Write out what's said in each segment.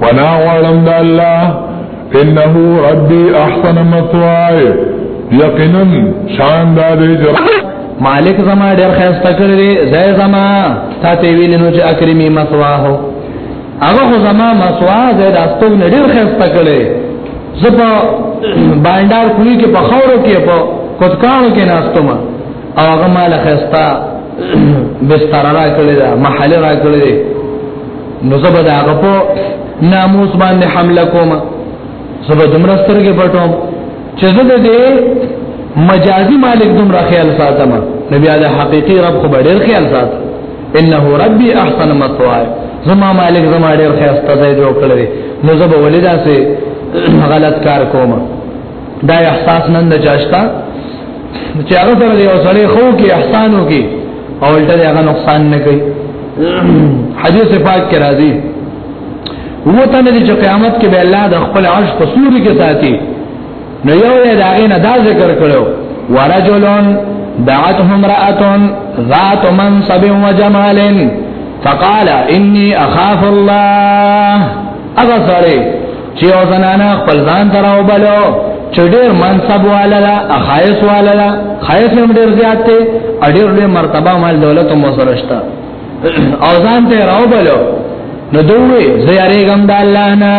پناه غواړم د الله انه ربي احسن مثواي یقینا شان د مالک زما ډېر خسته کړی زې زما تاته ویل نو چې اکرمی مثواه هغه زما مثواه زې د استوګ ډېر خسته کړی زه په باندار کوی کې په خورو کې په کوتکانو کې ناستم او هغه مال خستا بستر را کړی دا محل را کړی دی نو زه به دا هغه په ناموس باندې حمله کوم زه به دومره سترګې پټوم چې زه دې مجازي مالک دومره خیال ساتم نبي علي حقيقي رب خو ډېر خیال ساتم انه ربي احسن مثواي زما مالک زما ډیر خیسته ځای جوړ کړی نو زه به ولې داسې غلط کار کوم دا احساس نن د چاشتا چې هغه سره یو سړی خو کې احسانو کې او الټه هغه نقصان نه کوي حدیث پاک کې راځي وته نه چې قیامت کې به الله د خپل عرش په سوري کې ساتي نو یو یې داغې نه دا ذکر کړو ورجلون دعته امرأة ذات منصب وجمال فقال اني اخاف الله اغه سره چې او زنانا خپل ځان تراو بلو چې ډېر منصب والا اخایس والا خایس هم ډېر زیات دی اډیر له مرتبه مال دولت مو سره شته او ځان ته راو بلو نو دوی زیاره غم د الله نه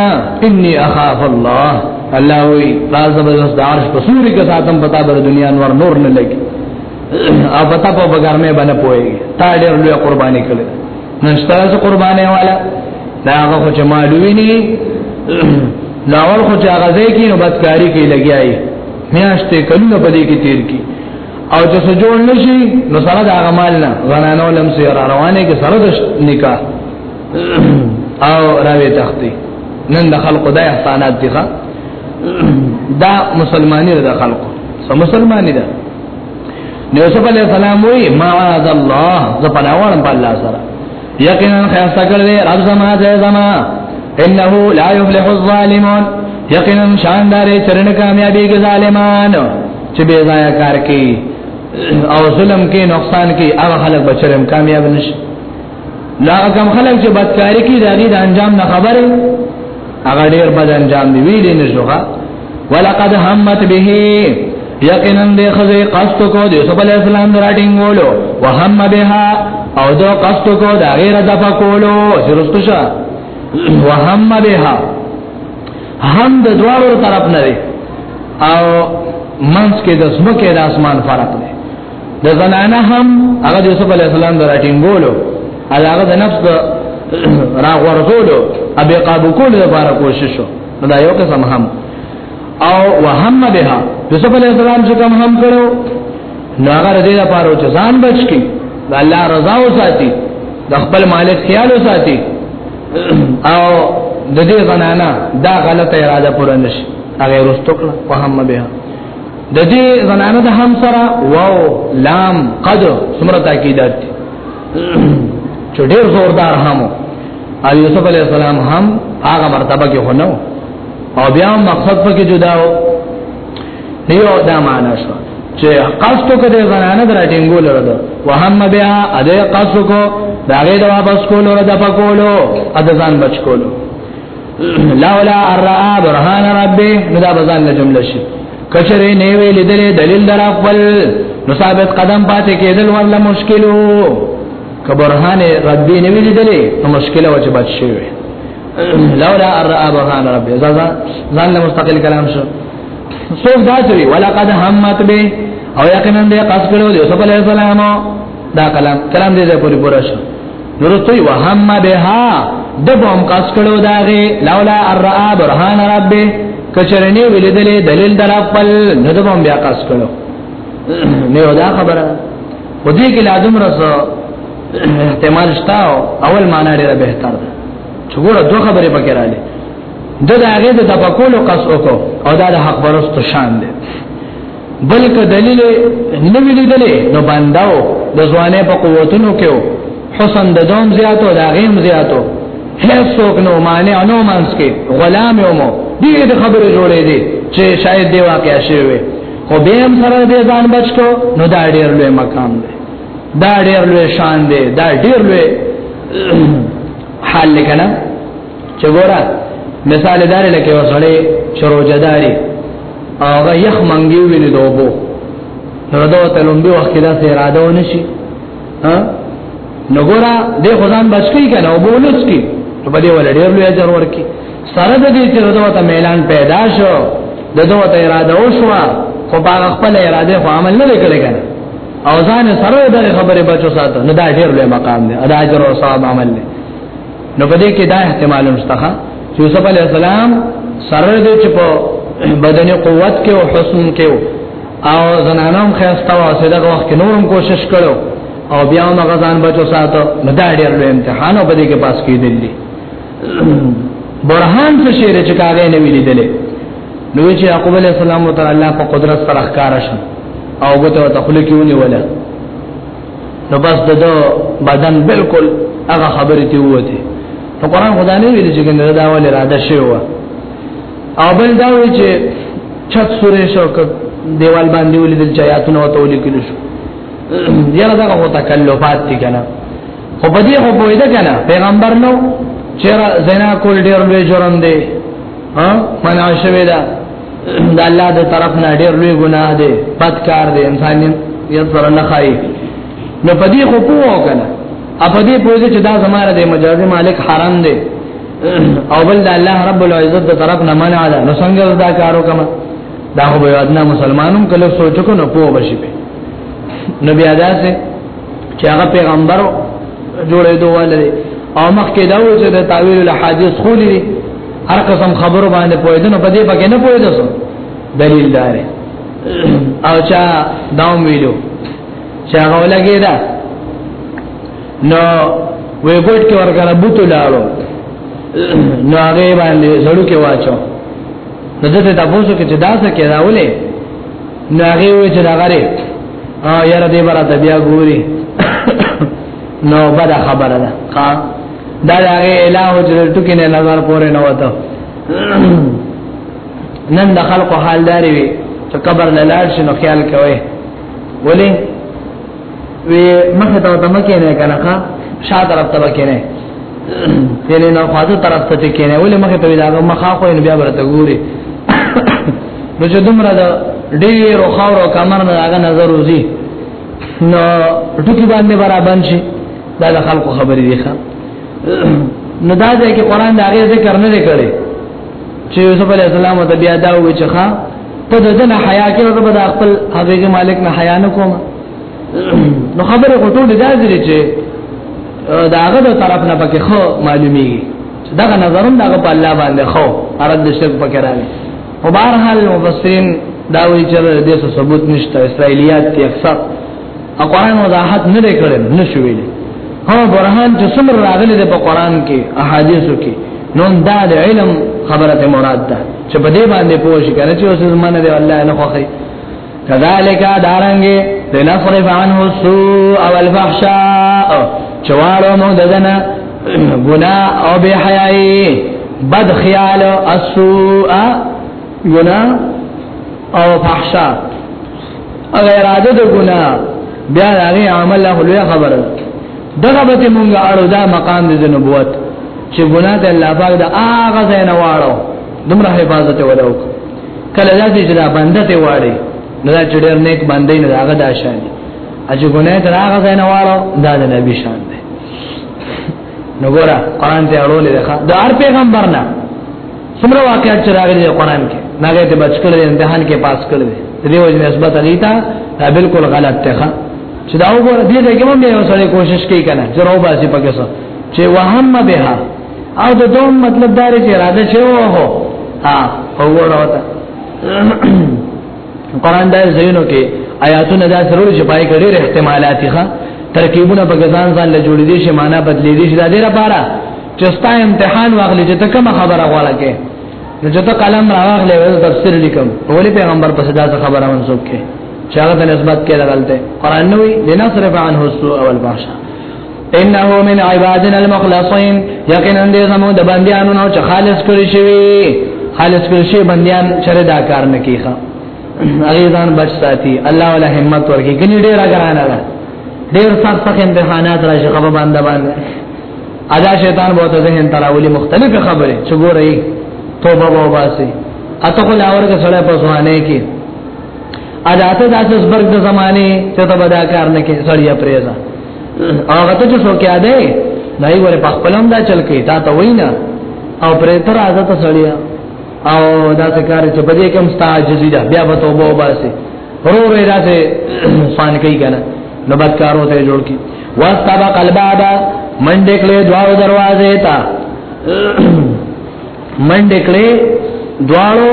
انی اخاف الله الله وی راز زبردست د عرش په سوري کې ساتم پتا بر دنیا نور نور نه لګي او پتا په بګرمه باندې پوي تا ډېر لوی قرباني کړې نشتاز قرباني والا دا هغه چې معلومي نه لاول خو چې هغه ځای کې نو بدکاری کې لګیاي میاشتې کلونه په دې کې تیر کی او چې څه جوړ نشي نو سره د هغه مال نه زنانو لم سي را روانه کې سره د نکاح او راوي تختی نن د خلق د احسانات دي دا مسلمانۍ د خلق سم مسلمانۍ ده نو یوسف علی السلام وی ما عز الله زپناوړم په الله سره یقینا خیسته کړی رب زما دې زما انه لا یفلح الظالمون یقینا شاندار چرن کامیابی کې ظالمان چې بے ځای کار کوي او ظلم کې نقصان کې هغه خلک بچرم کامیاب نشي لا کم خلک چې بدکاری کوي دا دې انجام نه خبره هغه ډیر بد انجام دی ویل نه شوغه ولقد همت به یقینا د خزه قصد کو د یوسف علی السلام دراټینګولو وهم بها او دو قصد کو د غیر د فقولو سرستشه وهم بها هم د دوارو طرف نه او منس کې د سمکه د اسمان فرق دی د زنانه هم هغه یوسف علی السلام دراټینګولو هغه د نفس را غورځولو ابي قابو کول لپاره کوشش نو دا یو قسم هم او وهم بها یوسف علی السلام چې کوم هم کړو نو هغه دې لپاره چې ځان بچ کی د الله رضا وساتي د خپل مالک خیال وساتي او د دې زنانه دا غلطه اراده پوره نشي هغه رستوکړه وهم بها د دې زنانه د هم سره واو لام قد سمره تاکیدات چې ډېر زوردار همو او یوسف علی السلام هم هغه مرتبه کې هونو او بیا مقصد پکې جدا و یو دا معنا شو چې قصد کو د زنانه درټینګول ورته وهم بیا اده قصد کو دا غي د واپس کولو د پکولو اده ځان بچ کولو لولا ارا برهان ربي نو دا بزان له جمله شي کچره نه وی لیدل دلیل در خپل نو ثابت قدم پاتې کېدل ورله مشکلو کبرهان ربي نه وی لیدل نو مشکله وجه بچ شي لولا ارا برهان ربي زازا ځان له مستقل کلام شو سوف دا چوي ولقد همت به او یقینا دې قص کړو یوسف علی السلام دا کلام کلام دې پوری پورا شو نورستوی وهم بها دبو هم قص کړو داغه لولا الرا برهان ربه کچرنی ولیدلې دلیل در خپل نو دبو هم بیا قص کړو نه دا خبره په دې کې لازم رسو احتمال شته اول معنا لري به تر چې ګوره دوه خبرې پکې رااله د داغه د تفکر او قص وکړو او دا د حق پرستو شان دی بل که دلیل نه ویلیدلې نو بانداو د ځوانې په قوتونو کې حسن د دوم زیاتو د غیم زیاتو هیڅ څوک نو مانع نو مانس کې غلام یو مو دې د خبره جوړې دي چې شاید دی واقع شوی خو به هم سره دې ځان بچو نو دا ډیر لوی مقام دی دا ډیر لوی شان دی دا ډیر لوی حال لکنه چې ګوره مثال دار لکه وسړې شروجداري هغه یخ منګي ویني دوبو نو دا ته لومبي وخت کې دا سه اراده ونه شي ها نو ګوره د خدان بچی کنه او بولس کې په دې ول ډېر لوی اجر ورکي سره د دې چې دا ته ميلان پیدا شو د دوه ته اراده وشو خو باغ خپل اراده خو عمل نه کړی کنه او ځان سره د خبره بچو ساته نه دا ډېر لوی مقام دی ادا اجر او ثواب عمل دی نو په دې کې دا احتمال مشته چې یوسف علی السلام سره دې چې په بدن قوت کې او حسن کې او زنانم خسته او سیده وخت کې نورم کوشش کړو او بیا هم غزان بچو ساتو نو دا ډېر لوی امتحان او په دې کې پاس کېدل دي برهان څه شی چې کاغې نه ویلې دي نو چې یعقوب علی السلام تعالی په قدرت سره ښکارا شو او غوته تخلیقونه ولا نو بس د بدن بالکل هغه خبرې ته وته نو قران خدا نه ویل چې ګنده دا ول اراده شی و او بل دا وی چې چت سورې شو ک دیوال باندې ولیدل چې آیاتونه وته ولیکل شو یره دا هو تکلفات دي کنه خو په دې خو پوهید کنه پیغمبر نو چیرې زنا کول ډیر لوی جرم دی ها منع شوی دا دا الله د طرف نه ډېر لوی ګناه دی بد کار دی انسان یې سره نه خای نو پدې خو پوه کنه اپ دې پوه چې دا زماره د مجاز مالک حرام دی او بل د الله رب العزت د طرف نه منع ده نو څنګه دا کارو کما دا خو به ادنا مسلمانوم کله سوچ کو نه پوه بشي به نبی ادا سه چې هغه پیغمبر جوړې دوه لري او مخکې دا و چې د تعویل الحدیث خولې هر قسم خبرو باندې پوهیدنه په دې پکې نه پوهیدو دلیل دار او چا داوم ویلو چا غولګی دا نو وی ګوټ کې ورګره بوت لاړو نو هغه باندې زړو کې واچو نو دته تاسو کې چې دا څه کې راولې نو هغه وی چې دا غره ا یاره دې برا ته بیا ګوري نو بد خبره ده دا هغه الہ حجره ټکی نه نظر پورې نه وته نن د خلکو حال داري وي چې قبر لاله شنو خیال کوي ولې وی مخه ته دمه کې نه کنه ښا شا طرف ته کې نه یعنی نو خواجه طرف ته کې نه ولې مخه ته دا مخه خو نه بیا ورته ګوري نو چې دومره د ډیر او خاور او کمر نه هغه نظر وزي نو ټکی باندې برابر شي دا د خلکو خبرې دي ښا نو دا ځکه چې قران دا غي ذکر نه کړي چې یوسف علی السلام ته بیا دا و چې ښا ته د دنه حیا کې او د خپل حقیقي مالک نه حیا نه کوم نو خبره غټول دا ځري چې داغه د طرف نه پکې خو معلومي دا نظرم دا په الله باندې خو ارد شرک پکې راغلی او بهر حال مفسرین دا وی چې د ثبوت نشته اسرایلیات تی اکثر قرآن وضاحت نه دی کړی نه شو ویلی هو برهان چې څومره راغلی دی په قرآن کې احادیثو کې نو دا د علم خبره مراد ده چې په دې باندې پوه شي کنه چې اوس زمانه دی الله نه خوخي كذلك دارنګ لنصرف عنه السوء والفحشاء چوالو مو ددنه ګنا او به حیاي بد خیال السوء ګنا او فحشاء او اراده د ګنا بیا هغه عمل له لوی خبره دغه به مونږه اړو دا مقام د نبوت چې ګنا د الله پاک د هغه ځای نه واړو دمره حفاظت ولو کله دا چې دا بنده ته واړي نه دا چې ډېر نیک باندې نه هغه دا شان اجه ګناه تر هغه ځای نه واړو دا د نبی شان دی نو ګوره قران ته اړولې ده د هر پیغمبر نه څومره واقعات چې راغلي دي قران کې ناګه ته بچ کړل امتحان کې پاس کړل دې وجه نسبت هغه ته دا بالکل غلط ده چې دا وګوره دې دې کوم یو سره کوشش کوي کنه زرو باسي پکې سو چې وهم بها او د دوم مطلب دار چې اراده شوی وو ها وګوره وتا قران دا زینو کې آیاتونه دا سره چې پای کې ډېر احتمالات ښه ترکیبونه په ځان ځان له جوړې دي شي معنا بدلې دي شي دا ډېر لپاره چې ستا امتحان واغلې چې ته کوم خبره غواړې کې نو چې ته قلم راغلې ول تفسیر لیکم ولې پیغمبر په صدا خبره منسوب کې چې هغه د نسبت کې لګلته قران نوې لنصرف عنه السوء والفحشاء انه من عبادنا المخلصين یقینا دې زمو د بندیانو نو چې خالص کړی شوی خالص کړی شوی بندیان چره دا کار نه کیخه هغه ځان بچ ساتي الله ولا همت ورکی ګنی ډیر غرانه ده ډیر سخت سخت امتحانات راشي خبر باندې باندې ادا شیطان به ته ذهن تراولي مختلفه خبره چې ګورې توبه و باسي اته خو لاور کې سره په ځوانه کې ادا ته د اسبرګ د زمانه ته تبدا کار نه کې سړیا پریزا هغه ته چې څوک یادې دای ور په خپلم دا چل کې تا ته وینا او پرې تر عادت سړیا او دا څه کار چې بده کوم ستا جزیدا بیا به توبه وباسي ورو ورو دا څه فان کوي کنه نو بد کارو ته جوړ کی واستبا قلباب منډه کله دواړو دروازې ته منډه کله دواړو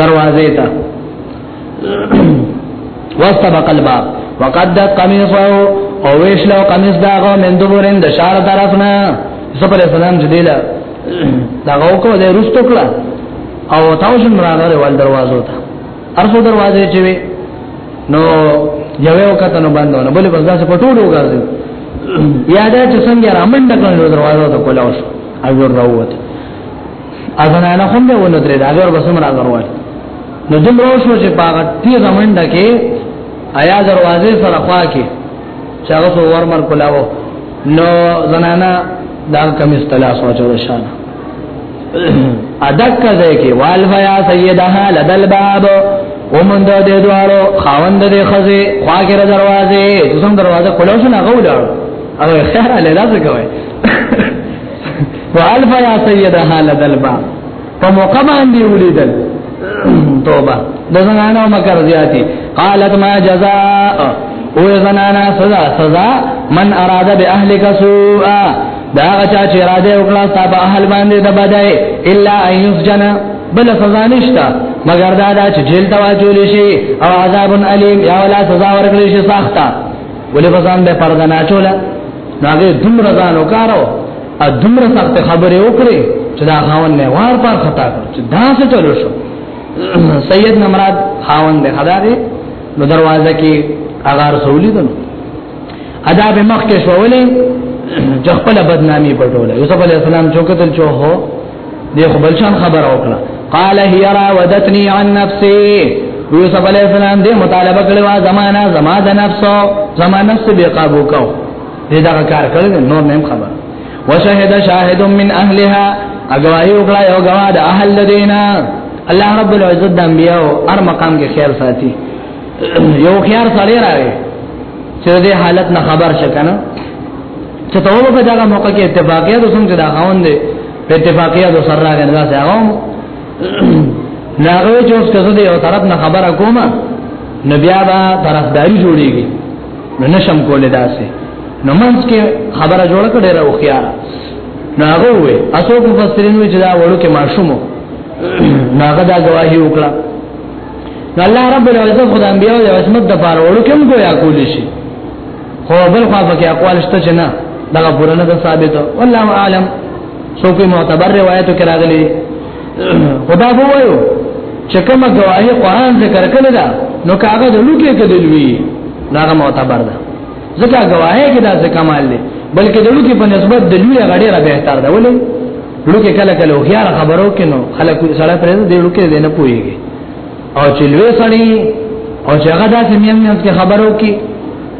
دروازې ته واستبق الباب وقد قميصه او ویش لو قميص داغه من دبرن د شار طرفنا زبر سلام جديلا داغه کو د رستو کړه او تاسو راغره ول دروازو ته ارفو دروازه چې وي نو یوه وخت نو باندې نو بلې بس دا څه پټوډ وګرځي یاد چې څنګه رامن ډکل دروازه ته کولا وشو اجر راووت اذن انا هم به ونه درې دا غیر بسم راغره نو دومره شو چې باغ تیز منډه کې آیا دروازه سره خوا کې چاغه سو ورمر کولاو نو زنانا دا کم استلا سوچو شان ادک ده کې والفیا سیدها لدل باب ومند دې دوارو خاوند دې خزه خوا کې دروازه څنګه دروازه کولاو شنه غوډه او خیر له لازم کوي والفیا سیدها لدل باب په موقع باندې ولیدل توبه د زنانو مکر زیاتی قالت ما جزاء او زنانا سزا سزا من اراد به اهلک سوء دا غچا چې را دې وکړه تا په اهل باندې د بدای الا ایس جنا بل سزا نشتا مگر دا دا چې جیل ته واچول شي او عذاب الیم یا ولا سزا ورکړي شي سخته ولې بزان به پردنا چولا ناګه دم رضانو کارو ا دومره سخت خبره وکړي چې دا خاون نه وار پر خطا کړ چې دا څه چلو شو سید نمراد خاون دې خدا دې نو دروازه کې اغار سولې دنو ادا به مخ کې شوولې جخپل بدنامي پټوله یوسف علی السلام چوکتل چو هو دې خپل شان خبر وکړه قال هي راودتني عن نفسي یوسف علی السلام دې مطالبه کړو زمانہ زما د نفسو زما نفس به قابو کو دې دا کار کړل نور نه خبر وشهد شاهد من اهلها اګواهی وکړه یو غوا د اهل دینا الله رب العزت د انبیو هر مقام کې خیر ساتي یو خیر سره راغی چې دې حالت نه خبر شکنه چې ته وو په دغه موقع کې اتفاقیه د څنګه دا غون دي په اتفاقیه د سره راغی نه ځه هغه ناغوی چې اوس کزه دی او طرف نه خبره کومه نبیا با طرفداری جوړیږي نو نشم کولای داسې نو منځ کې خبره جوړه کړې را وخیار نو هغه وې اسو په فسرین وې چې دا وړو کې ماشومو ناغه دا گواہی وکړه الله رب العزت خدای انبیاء او عصمت د پاره وړو کې هم گویا کول شي خو بل خوا پکې اقوال شته چې نه دا پورنه ثابت والله اعلم سو کوئی معتبر روایتو کې راغلي خدا بو وایو چې کومه گواهی قران ذکر کړی دا نو کاغه د لوکې کې دلوي دا معتبر ده ځکه گواهی کې دا ځکه مال دی بلکې د لوکې په نسبت د لوی غړي را بهتر ده ولې لوکې کله کله هوښیار خبرو کې نو خلک سره پرې د لوکې دې نه پويږي او چې لوی سړی او چې هغه داسې مېم مېم کې خبرو کې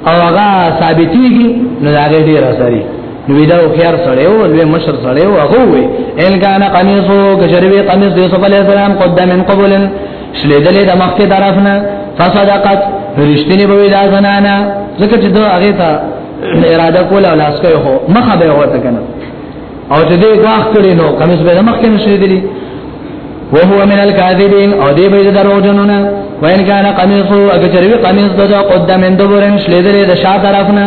او هغه ثابتېږي نو هغه ډیر سړی نو دا خيار سره او لوی مشر سره او هغه وي ان کان قميصو کشروي قميص د يوسف عليه السلام قدام من قبل شلیدلې د مخکې طرفنا فصدقت رښتینی به دا زنانا ځکه چې دا هغه ته اراده کوله لاس کوي هو مخه به ورته کنه او چې دې غاخ کړي نو قميص به د مخکې نشلیدلی وهو من الكاذبين او دې به درو جنونه وان کان قميصو اگر چروي قميص دغه قدام من دبرن شلیدلې د شا طرفنا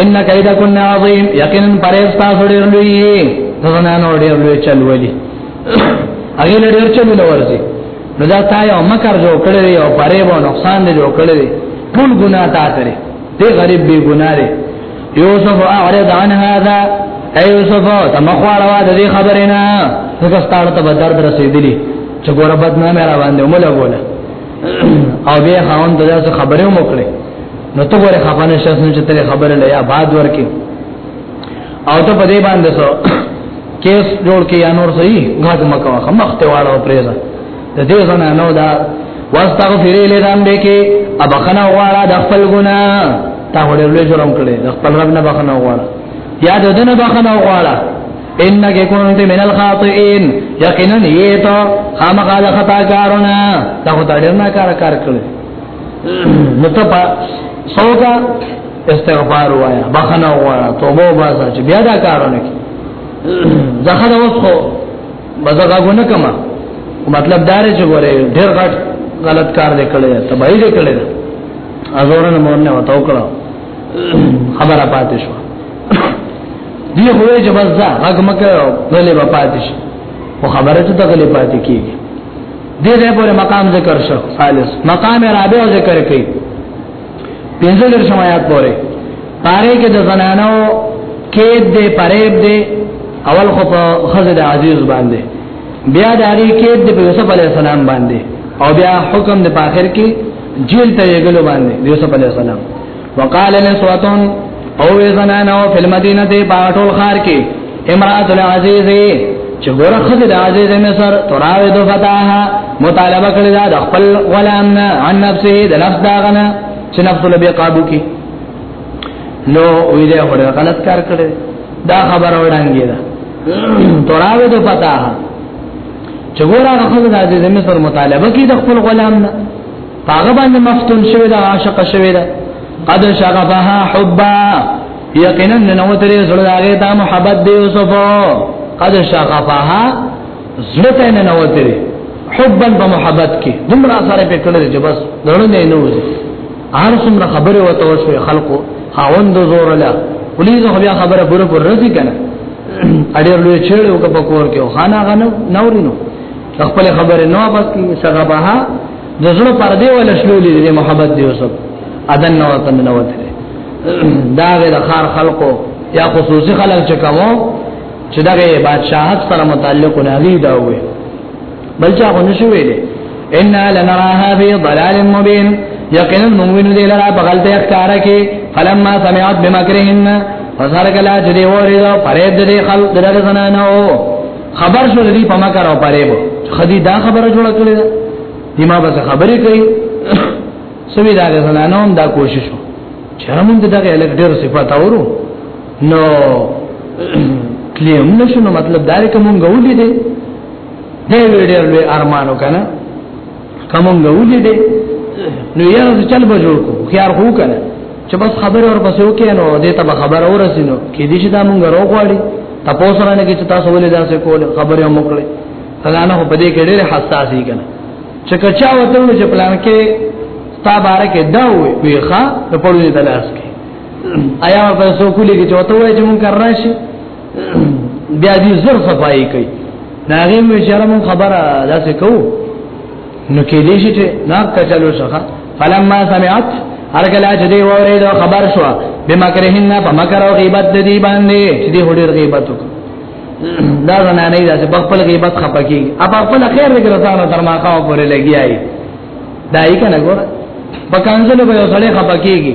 ان کید کن عظیم یقینا پرېز تاسو ډېر لوی ځنه نو ډېر لوی چل ولي هغه له ډېر چل نو ورځي نو دا تا یو مکر جوړ کړی او پرې وو نقصان دې جوړ کړی ټول ګناه تا کړې دې غریب به ګناه لري یوسف اعرض عن هذا اي یوسف تمخواړه وا دې خبرې نه څه ستاره ته بدر رسیدلی چې ګوره بدنامه را باندې ومله بوله او بیا خاوند دغه خبره مو کړې نو ته ګوره خپانه شخص نه چې ته خبره لیا بعد ورکې او ته په دې باندې سو کیس جوړ کې یا نور صحیح غاټ مکو خمخته واړو پریزا د دې زنه نو دا واستغفر له ذنبه کې ابخنا واړه د خپل ګنا تا هډر له جرم کړي د خپل رب نه بخنا واړه یا د دنه بخنا واړه انك كنت من الخاطئين یقینا یته خامخا د خطا کارونه ته ډیر نه کار کار کړی نو ته په سوګه استغفار وایا بخنه وایا توبه واسه چې بیا دا کارونه کی زخه دا وسخو بزغه غونه کما مطلب دار چې ګوره ډیر غټ غلط کار دې کړی ته به دې کړی ازورن مور نه وتاو کړو خبره پاتې شو دی خو یې جبزا هغه مکه غلې په پاتې شي او خبره ته غلې پاتې کیږي دې دې پورې مقام ذکر شو خالص مقام رابع ذکر کړي پنځه در شمایات پورې پاره کې د زنانو کې دې پرېب دې اول خو په خزه د عزیز باندې بیا د هغه کې د یوسف علی السلام باندې او بیا حکم د باخر کې جیل ته یې غلو باندې یوسف علی السلام وقال نسوتون او زنانو فی المدینه دی باټول خار کې امرات العزیز چې ګوره خزل عزیز مصر تراوی دو فتاها مطالبه کړی دا د خپل غلام نه عن نفسه د نفس داغنه چې نفس له بی قابو کې نو وی دې وړه غلط کار کړی دا خبر وړاندې ده تراوی دو فتاها چې ګوره خزل عزیز مصر مطالبه کړی د خپل غلام نه هغه باندې مفتون شوی دا عاشق شوی دا قد شغفها حبا یقینا نو ترې زړه هغه ته محبت دی یوسف قد شغفها زړه ته نه نو ترې حبا په محبت کې دومره سره په کړل چې بس دړو نه نو هر څومره خبره وته وشو خلکو خاوند زور لا پولیس خو بیا خبره بره پر رسی کنه اړیر لوی چیرې وک په کور کې خانه غنو نورینو خپل خبره نو بس کې شغبها د زړه پردې ولا شلولې دې محبت دی وسب اذن نو ته نه وته دا غیر خار خلقو یا خصوصي خلک چې کومو چې دا غي بادشاہت سره متعلق نه دی دا وې بل چا غو نشو ویلې ان لنراها فی ضلال مبین یقینا موږ دې لرا په غلطه ښکار کې فلما سمعت بمکرهن فسرک لا جدی وریدو پرید دې خلق دغه زنانو خبر شو دې په مکر او پرېب خدي دا خبره جوړه کړې ده دما به خبرې کوي سوي دا زنانو هم دا کوشش وکړي چې موږ دغه الګ ډېر صفات اورو نو کلیم نشو نو مطلب دا رکه مونږ ولې دې دې ډېر لوی ارمانو کنه کومګه ولې دې نو یاره څه چل به جوړ کو خيار خو کنه چې بس خبره ور پسې وکې نو دې ته خبره ورسینو کې دې چې دا مونږ روغواړي تاسو رانه کې چې تاسو ولې داسې کول خبره مو کړې هغه نه په دې کې ډېر حساس یې کنه چې کچا وته نو چې پلان کې تا باره کې دا وي ویخه په پړونی تلاش کې آیا په سو کولې کې چوتو وای چې مونږ راشي بیا دې زر صفائی کوي ناغي مې شرم خبره داسې کو نو کې دې شي چې نار ته چلو شخه فلما سمعت هر کله چې دی وره دا خبر شو به مکرهن په مکر او غیبت د دی باندې چې دی هډیر غیبت وکړ دا نه نه دا چې خپل غیبت خپکی اب خپل خیر دې رساله تر ما خاو پورې لګیای دا یې کنه ګور په کانزل به یو سړی خپکیږي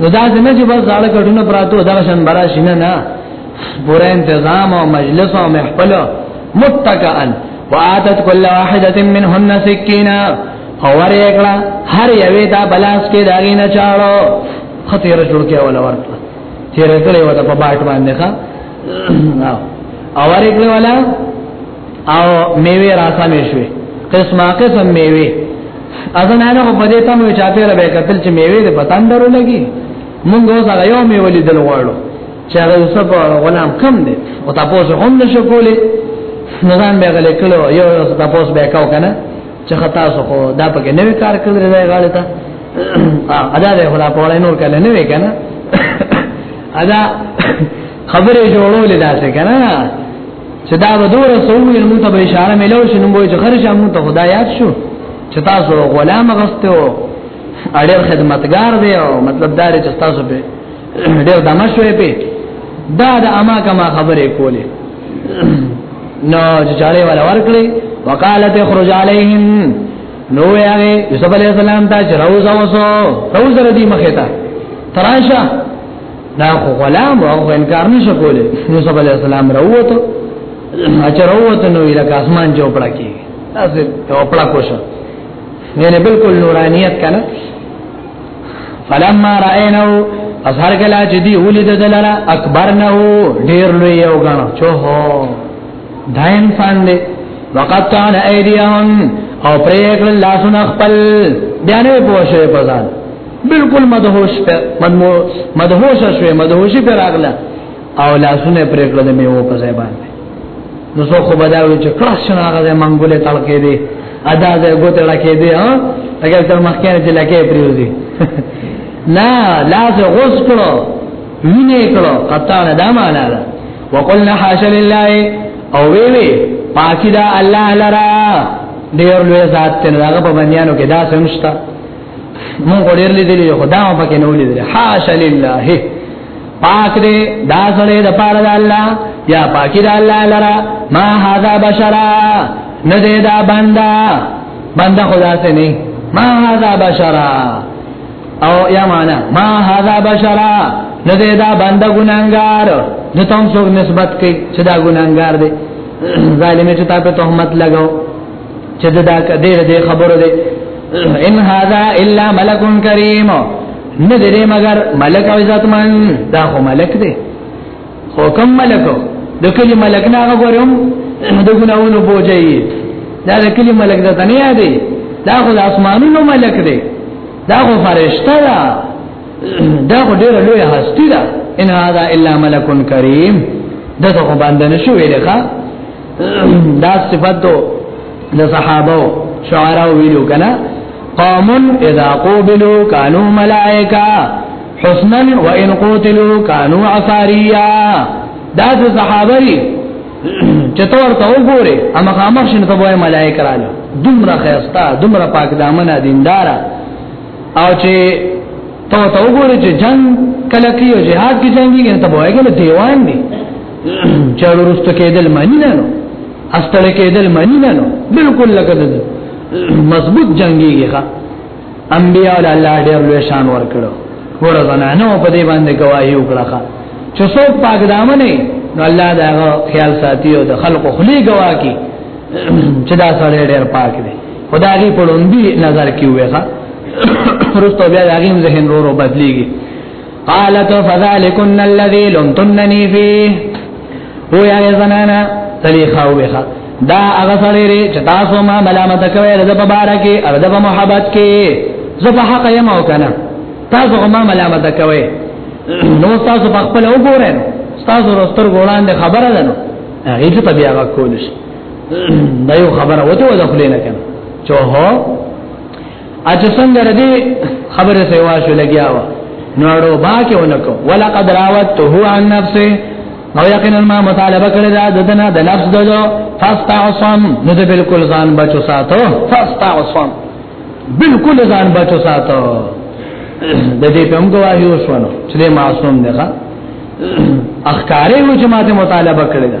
نو دا څنګه چې بس زړه کډونه پراتو دا شان برا شینه نه پورا تنظیم او مجلس او محفل متکئن واتت كل واحده منهن سکینا اور اکلا هر یوی دا بلاس کې داګی نه چاړو خطیر جوړ کې ولا ورته تیر کړي وته په باټ باندې ښا اور اکلا ولا او میوه را سمې شوې قسمه قسم میوه اذن نه په دې ته مو چا پیره به کتل چې میوه دې پتان درو لګي مونږ اوس هغه یو میوه لیدل غواړو چې هغه یوسف غلام کم دی او تاسو هم نشو کولی نظام به غلې کلو یو تاسو به کاو کنه چې خطا سو خو دا پکې نوې کار کړل دی غاړه ته ادا دې خلا په نور کله نوې کنه ادا خبره جوړولې داسې کنه چې دا به دوره سوي نو ته به اشاره ملو شنو به چې خرج مو ته خدایات شو چې تاسو غلام غسته او اړیر خدمتگار دی او مطلب دا چې تاسو به ډیر دمه شوې په دا د اما کما خبرې کولې نو چې چاړې ولا ورکړي وقالت اخرج عليهم نو یاره یوسف علی السلام ته روزه وسو روزه ردی مخه ته تراشه دا خو غلام او انکار نشو کوله یوسف علی السلام راوته اچ راوته نو لکه اسمان جوړه کی تاسو جوړه کوشه یعنی بالکل نورانیت کنه فلما رأینو پس هر کلا چې دی ولید دلرا اکبر نه ډیر لوی یو غنو چوهو دا انسان دی وقطعن ایدیهم او پریکل لاسونه خپل بیانې پوښې پزان بالکل مدهوش ته مدهوش شوې مدهوشي پر اغله او لاسونه پر کړه د میو په ځای باندې نو څو خو بداوي چې کلاس نه هغه منګولې تل کې دي ادا دې ګوتې لکه دي ها هغه تر مخکې نه لکه پریوزي نه لاس غوس کړو وینې کړو قطع نه دا معنا ده وقلنا حاش لله او وی وی پاکی دا الله لرا ډیر لوی ذات ته هغه په بنیانو کې دا سمشتہ مونږ ډېر لیدلې یو خدا په کې نو لیدلې حاش لله پاک دې دا سره د پاره د الله یا پاکی د الله لرا ما هاذا بشرا نه دې دا بندا بندا خدا ته نه ما هاذا بشرا او یا معنا ما هاذا بشرا نه دې دا بندا ګناګار نو تم څوک نسبت کوي چې دا ګناګار دی ظالم چې تا په تهمت لګاو چې دا کده دې خبره ده ان هاذا الا ملک کریم نه دې مگر ملک او عزتمن دا خو ملک دی خو کوم ملک د کلی ملک نه غوړم د ګناونو بوجي دا د کلی ملک د دنیا دی دا خو د اسمانونو ملک دی دا خو فرشتہ ده دا خو ډېر لوی هستی ده ان هاذا الا ملک کریم دغه باندې نشو ویلخه دا صفاتو د صحابه شعرا ویلو کنه قوم اذا قوبلوا كانوا ملائکه حسنا وان قتلوا كانوا عصاريا دا د صحابه دي چتور ته وګوره اما خامخ شنه ته وای ملائکه رااله دومره خيستا دومره پاک دامنه دیندار او چې ته ته وګوره چې جنگ کله کې جهاد کې جنگي کنه ته وای کنه دیوان دي چارو رست کېدل معنی نه نو استړ کېدل معنی نه نو بالکل لکه دې مضبوط جنگيږي ښا انبياء الله ډېر لوی شان ور کړو ګور زنانو په دې باندې گواهی وکړه چې څوک پاک دامن نه نو الله دا خیال ساتي او د خلکو خلی گواکي چې دا سره ډېر پاک دی خدای په لوندي نظر کې وېخه ورستو بیا هغه ذهن ورو بدليږي قالت فذلكن الذي لمتنني فيه هو يا زنانا تليخا وبخا دا هغه سړی دی چې تاسو ما ملامت کوي د په بار کې او د په محبت کې زه په حق یم او کنه تاسو ما ملامت کوي نو تاسو په خپل وګورئ تاسو رستر ګولان د خبره ده نو هغه ته بیا وکول شي دا یو خبره وته ودخلینه کنه چوه اچ څنګه ردی خبره سیوا شو لګیا و نو اړو با کې ولکو ولقد راوته عن نفسه او یقینا ما مطالبه کړی دا ددنه د نفس دلو فاستعصم نو ده بالکل ځان بچو ساتو فاستعصم بالکل ځان بچو ساتو د دې په موږ وایو شنو چې معصوم دی ښا اخکارې و چې ماته مطالبه کړی دا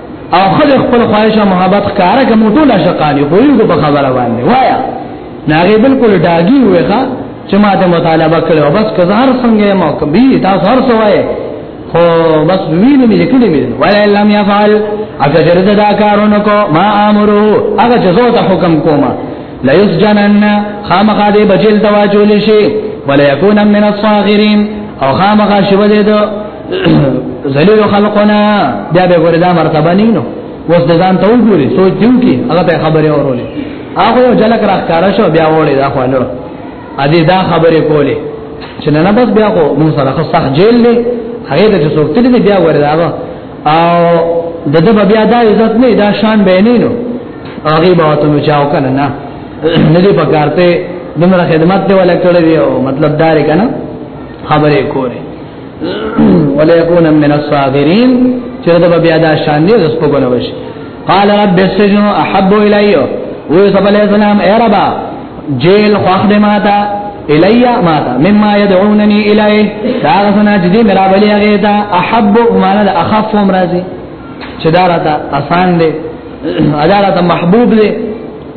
او خله خپل خواهش او محبت ښکارا کوم ټول شقانی خو یو په خبره باندې وایا ناغه بالکل داګي وېخه چې ما ته مطالبه کړو بس که زهر څنګه ما کوي تاسو هر څه وایي خو بس ویل مې کړی مې ولا لم يفعل اګه جرد دا کارونه کو ما امره هغه جزو ته حکم کوما لا يسجنن خامخا دې بجل تواجول شي ولا يكون من الصاغرين او خامخا شوه دې ذلیل خلقنا بیا به ګوره دا مرتبه نه نو وس د ځان ته وګوري سوچ دیو کی هغه ته خبره اورولې هغه یو جلک راخاره شو بیا وړي دا خو لړ ا دې دا خبره کولې چې نه بس بیا کو مون سره خو صح جیل له هغه د څوک تل دې بیا ور دا او د دې بیا دا عزت نه دا شان به نه نو هغه به ته نو چاو کنه نه نه دې پکارته دمر خدمت ته ولا کړې او مطلب دار کنه خبره کوله وليكون من الصاغرين چې دا به بیا دا شان دي زس په ګنوش قال رب السجن احب الي او صلی الله علیه وسلم اے ربا جیل خوخ دې ماتا الیا ماتا مما يدعونني الیه دا غسنا چې دې مرا بلی هغه دا احب معنا د اخف مرضی چې دا راته آسان دي ادا راته محبوب دي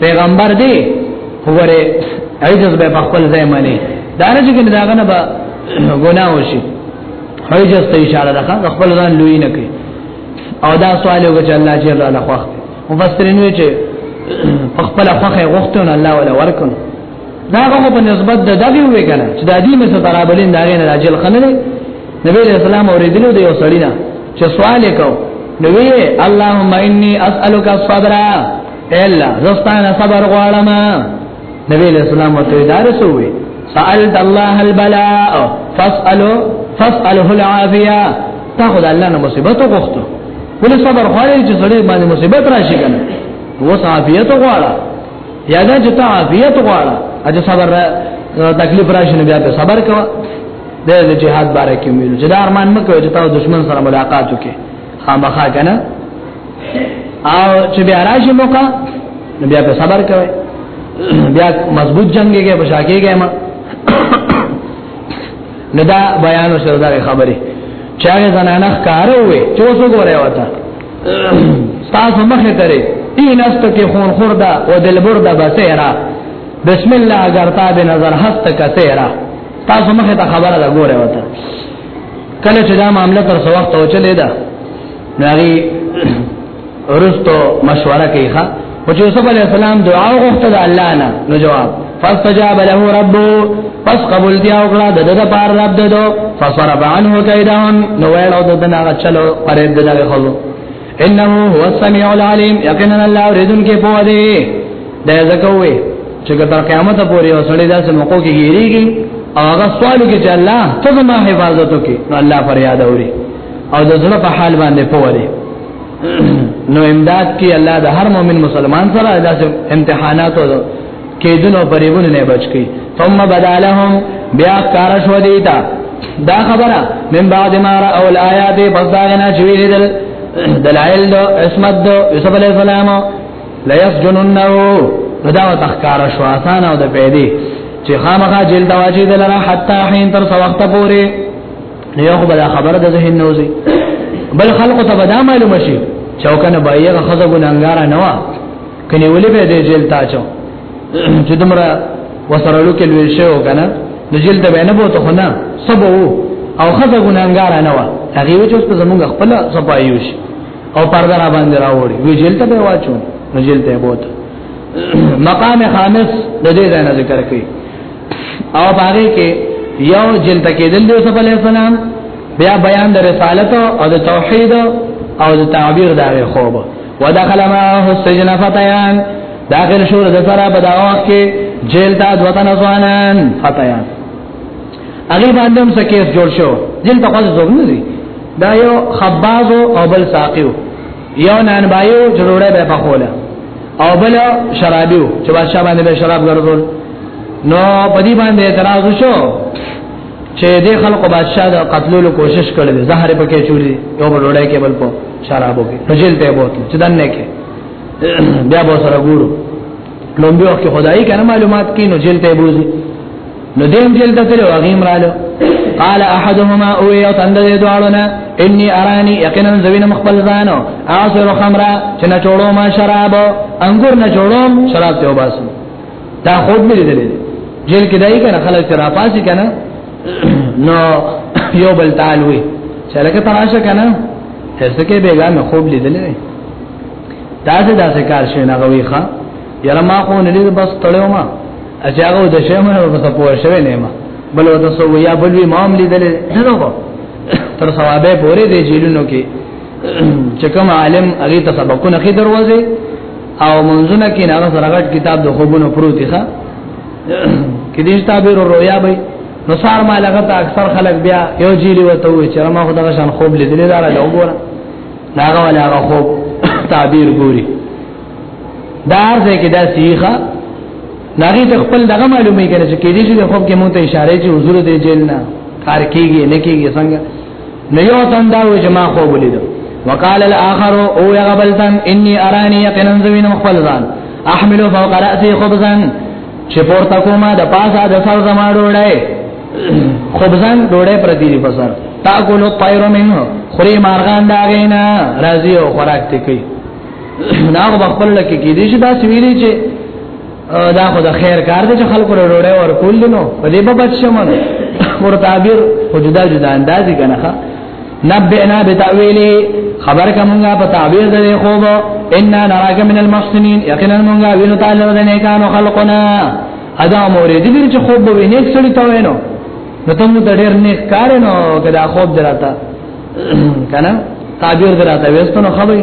پیغمبر دی وګوره عجز به خپل ځای مانی دا نه چې دا غنه به ګناه وشي عجز ته اشاره ده خپل ځان لوی نه کوي او دا سوال وکړ چې الله جل وعلا خوښ مفسرین وی چې خپل خوخه غوښتون الله ولا ورکون دا هغه په نسبت د دغه وی کنه چې د دې مثال برابرین دا غین راجل خنره نبی رسول الله اوریدلو د یو سړی نه چې سوال وکاو نو وی اللهم انی اسالک الصبر الا زستانه صبر غواړم نبی علیہ السلام ته دارسو وی سألت الله البلاء فاسألو فاسأله العافية تاخد الله نه مصیبت غوښتو ولې صبر غواړي چې سړی باندې مصیبت راشي کنه وس عافیت غواړه یا دا چې ته عافیت غواړه اجه صبر تکلیف راشي نه بیا ته صبر کوه د جهاد باره کې ویل چې دا ارمان مکو چې تاسو دشمن سره ملاقات وکړي خامخا کنه او چې بیا راشي موقع نو بیا په صبر کوي بیا مضبوط جنگي کې بشاکي کې ما نو دا بیان سره دا خبره چاغه زنانه ښکارو وي چې اوس وګوره وتا تاسو مخه ترې این است کې خون خوردا او دل بردا بسیرا بسم الله اگر تا به نظر هست کثیرا تاسو مخه ته خبره دا ګوره وتا کله چې دا معاملې تر څو وخت او چلے دا ناری ورستو مشوره کوي ښا او چې یوسف علی السلام دعا وغوښته د الله نه نو جواب فاستجاب له رب پس قبول دی او کړه د دغه پار رب ددو فصرف عنه کیدهم نو ویل او دغه چلو پرې دغه خلو انه هو السميع العليم یقینا الله اوریدون کې پوه دی دا زکوې چې تر قیامت پورې وسړې داسې موقع کې ګیریږي او هغه سوالو کې چې الله ته ما حفاظت وکي نو الله فریاد اوري او د زړه په حال باندې پوهه نو امداد کې الله د هر مؤمن مسلمان سره د امتحانات او کېدونو پرېبونه نه بچ کی ثم بدالهم بیا کار شو دیتا دا خبره من بعد ما را اول آیات پس دا نه چوي دل دلائل دو عصمت دو یوسف علیہ السلام لا یسجننه دا تخکار شو آسان او د پیدي چې خامخا جلد واجی دلرا حتا حين تر وخت پورې نو یو بل خبره د ذهن نوځي بل خلق ته بدا معلوم شي چوکنه بایغه خزه ګناګار نه وا کني ولې به دې جیل تا چو چې دمره وسره لوکې لوي شو کنه د جیل ته به نه بوته خو نه سبو او خزه ګناګار نه وا هغه وجه اوس زمونږ خپل صفایو شي او پرده را باندې راوړي وی جیل ته به واچو نو جیل ته بوته مقام خامس د دې ځای نه ذکر کړي او باغې کې یو جلد کې د یوسف علی السلام بیا بیان د رسالت او د توحید او د تعبیر دغه خوب ودخل معه السجن فتيان داخل شو د سره په دا وخت کې جیل ته دوتن ځوانان فتيان هغه باندې هم سکیس جوړ شو جیل ته خاص ځوګ نه دي دا یو خباز او بل ساقیو یو نان بایو جوړه به په خوله او بل شرابیو چې بادشاہ باندې به شراب ګرځول نو په دې باندې اعتراض وشو چې دې خلکو بادشاہ د قتلولو کوشش کړې زهر په کې چولې یو بل وړای کې بل په شرابو کې رجل ته بوت چې دنه کې بیا به سره ګورو نو بیا کې خدای کنه معلومات کې نو جیل ته بوزي نو دیم جیل ته تل واغیم رالو قال احدهما او یو تند دې دواړونه انی ارانی یقینا زوینه مخبل زانو اعصر خمرا چې نه چوړو ما شراب انګور نه چوړو شراب ته وباسم دا خود مې لیدل جیل کې دای کنه خلک چې راپاسي کنه نو یو بل تعالوي چې لکه تراشه کنه هڅه کې بیګا مې خوب لیدل دا څه داسې کار شي نه غوي ښا یره ما خو نه لید بس تړیو ما اجازه د شمن او بس پوه شوی نه ما بل وته سو یا بل وی مام لیدل نه نو تر ثوابه پورې دی جیلونو کې چې کوم عالم هغه ته سبقونه خې دروازه او منځونه کې نه سره غټ کتاب د خوبونو پروت دی ښا کې دې تعبیر رویا به نو سار ما لغه ته اکثر خلک بیا یو جیلی وته وي چې ما خو دغه شان خوب لیدل دا له وګوره داغه ولا هغه خوب تعبیر ګوري دا ځای کې دا سیخه ناغي ته خپل دغه معلومه کړي چې کې دې چې خوب کې مونته اشاره چې حضور دې جیل نه کار کیږي نه کیږي څنګه نو یو تن دا و چې ما خو ولید وقال الاخر او یا غبلتن انی ارانی یقینا زمین خپل ځان احمل فوق راسی خبزا چې پورته کومه د پاسه د سر زما ډوړای خبزان ډوړې پر دې په سر تاکلو طیر منه خوري مارغان دا غینا راځي او خوراک ته کوي ناغه خپل لکه کې دي چې دا سویلي چې دا خو د خیر کار دی چې خلکو له ډوړې ورکول دي نو په دې په بچو مونږ ور تعبیر خو جدا جدا انداز دی کنه نبئنا بتاویلی خبر کومه په تعبیر د خوب ان نراک من المحسنین یقینا موږ وینو تعالی د نیکانو خلقنا ادا مورې دې چې خوب به نیک سړی تا وینو نو ته مو ډېر نیک کار نو کدا خوب دراته کنه تعبیر دراته وستنو خبرې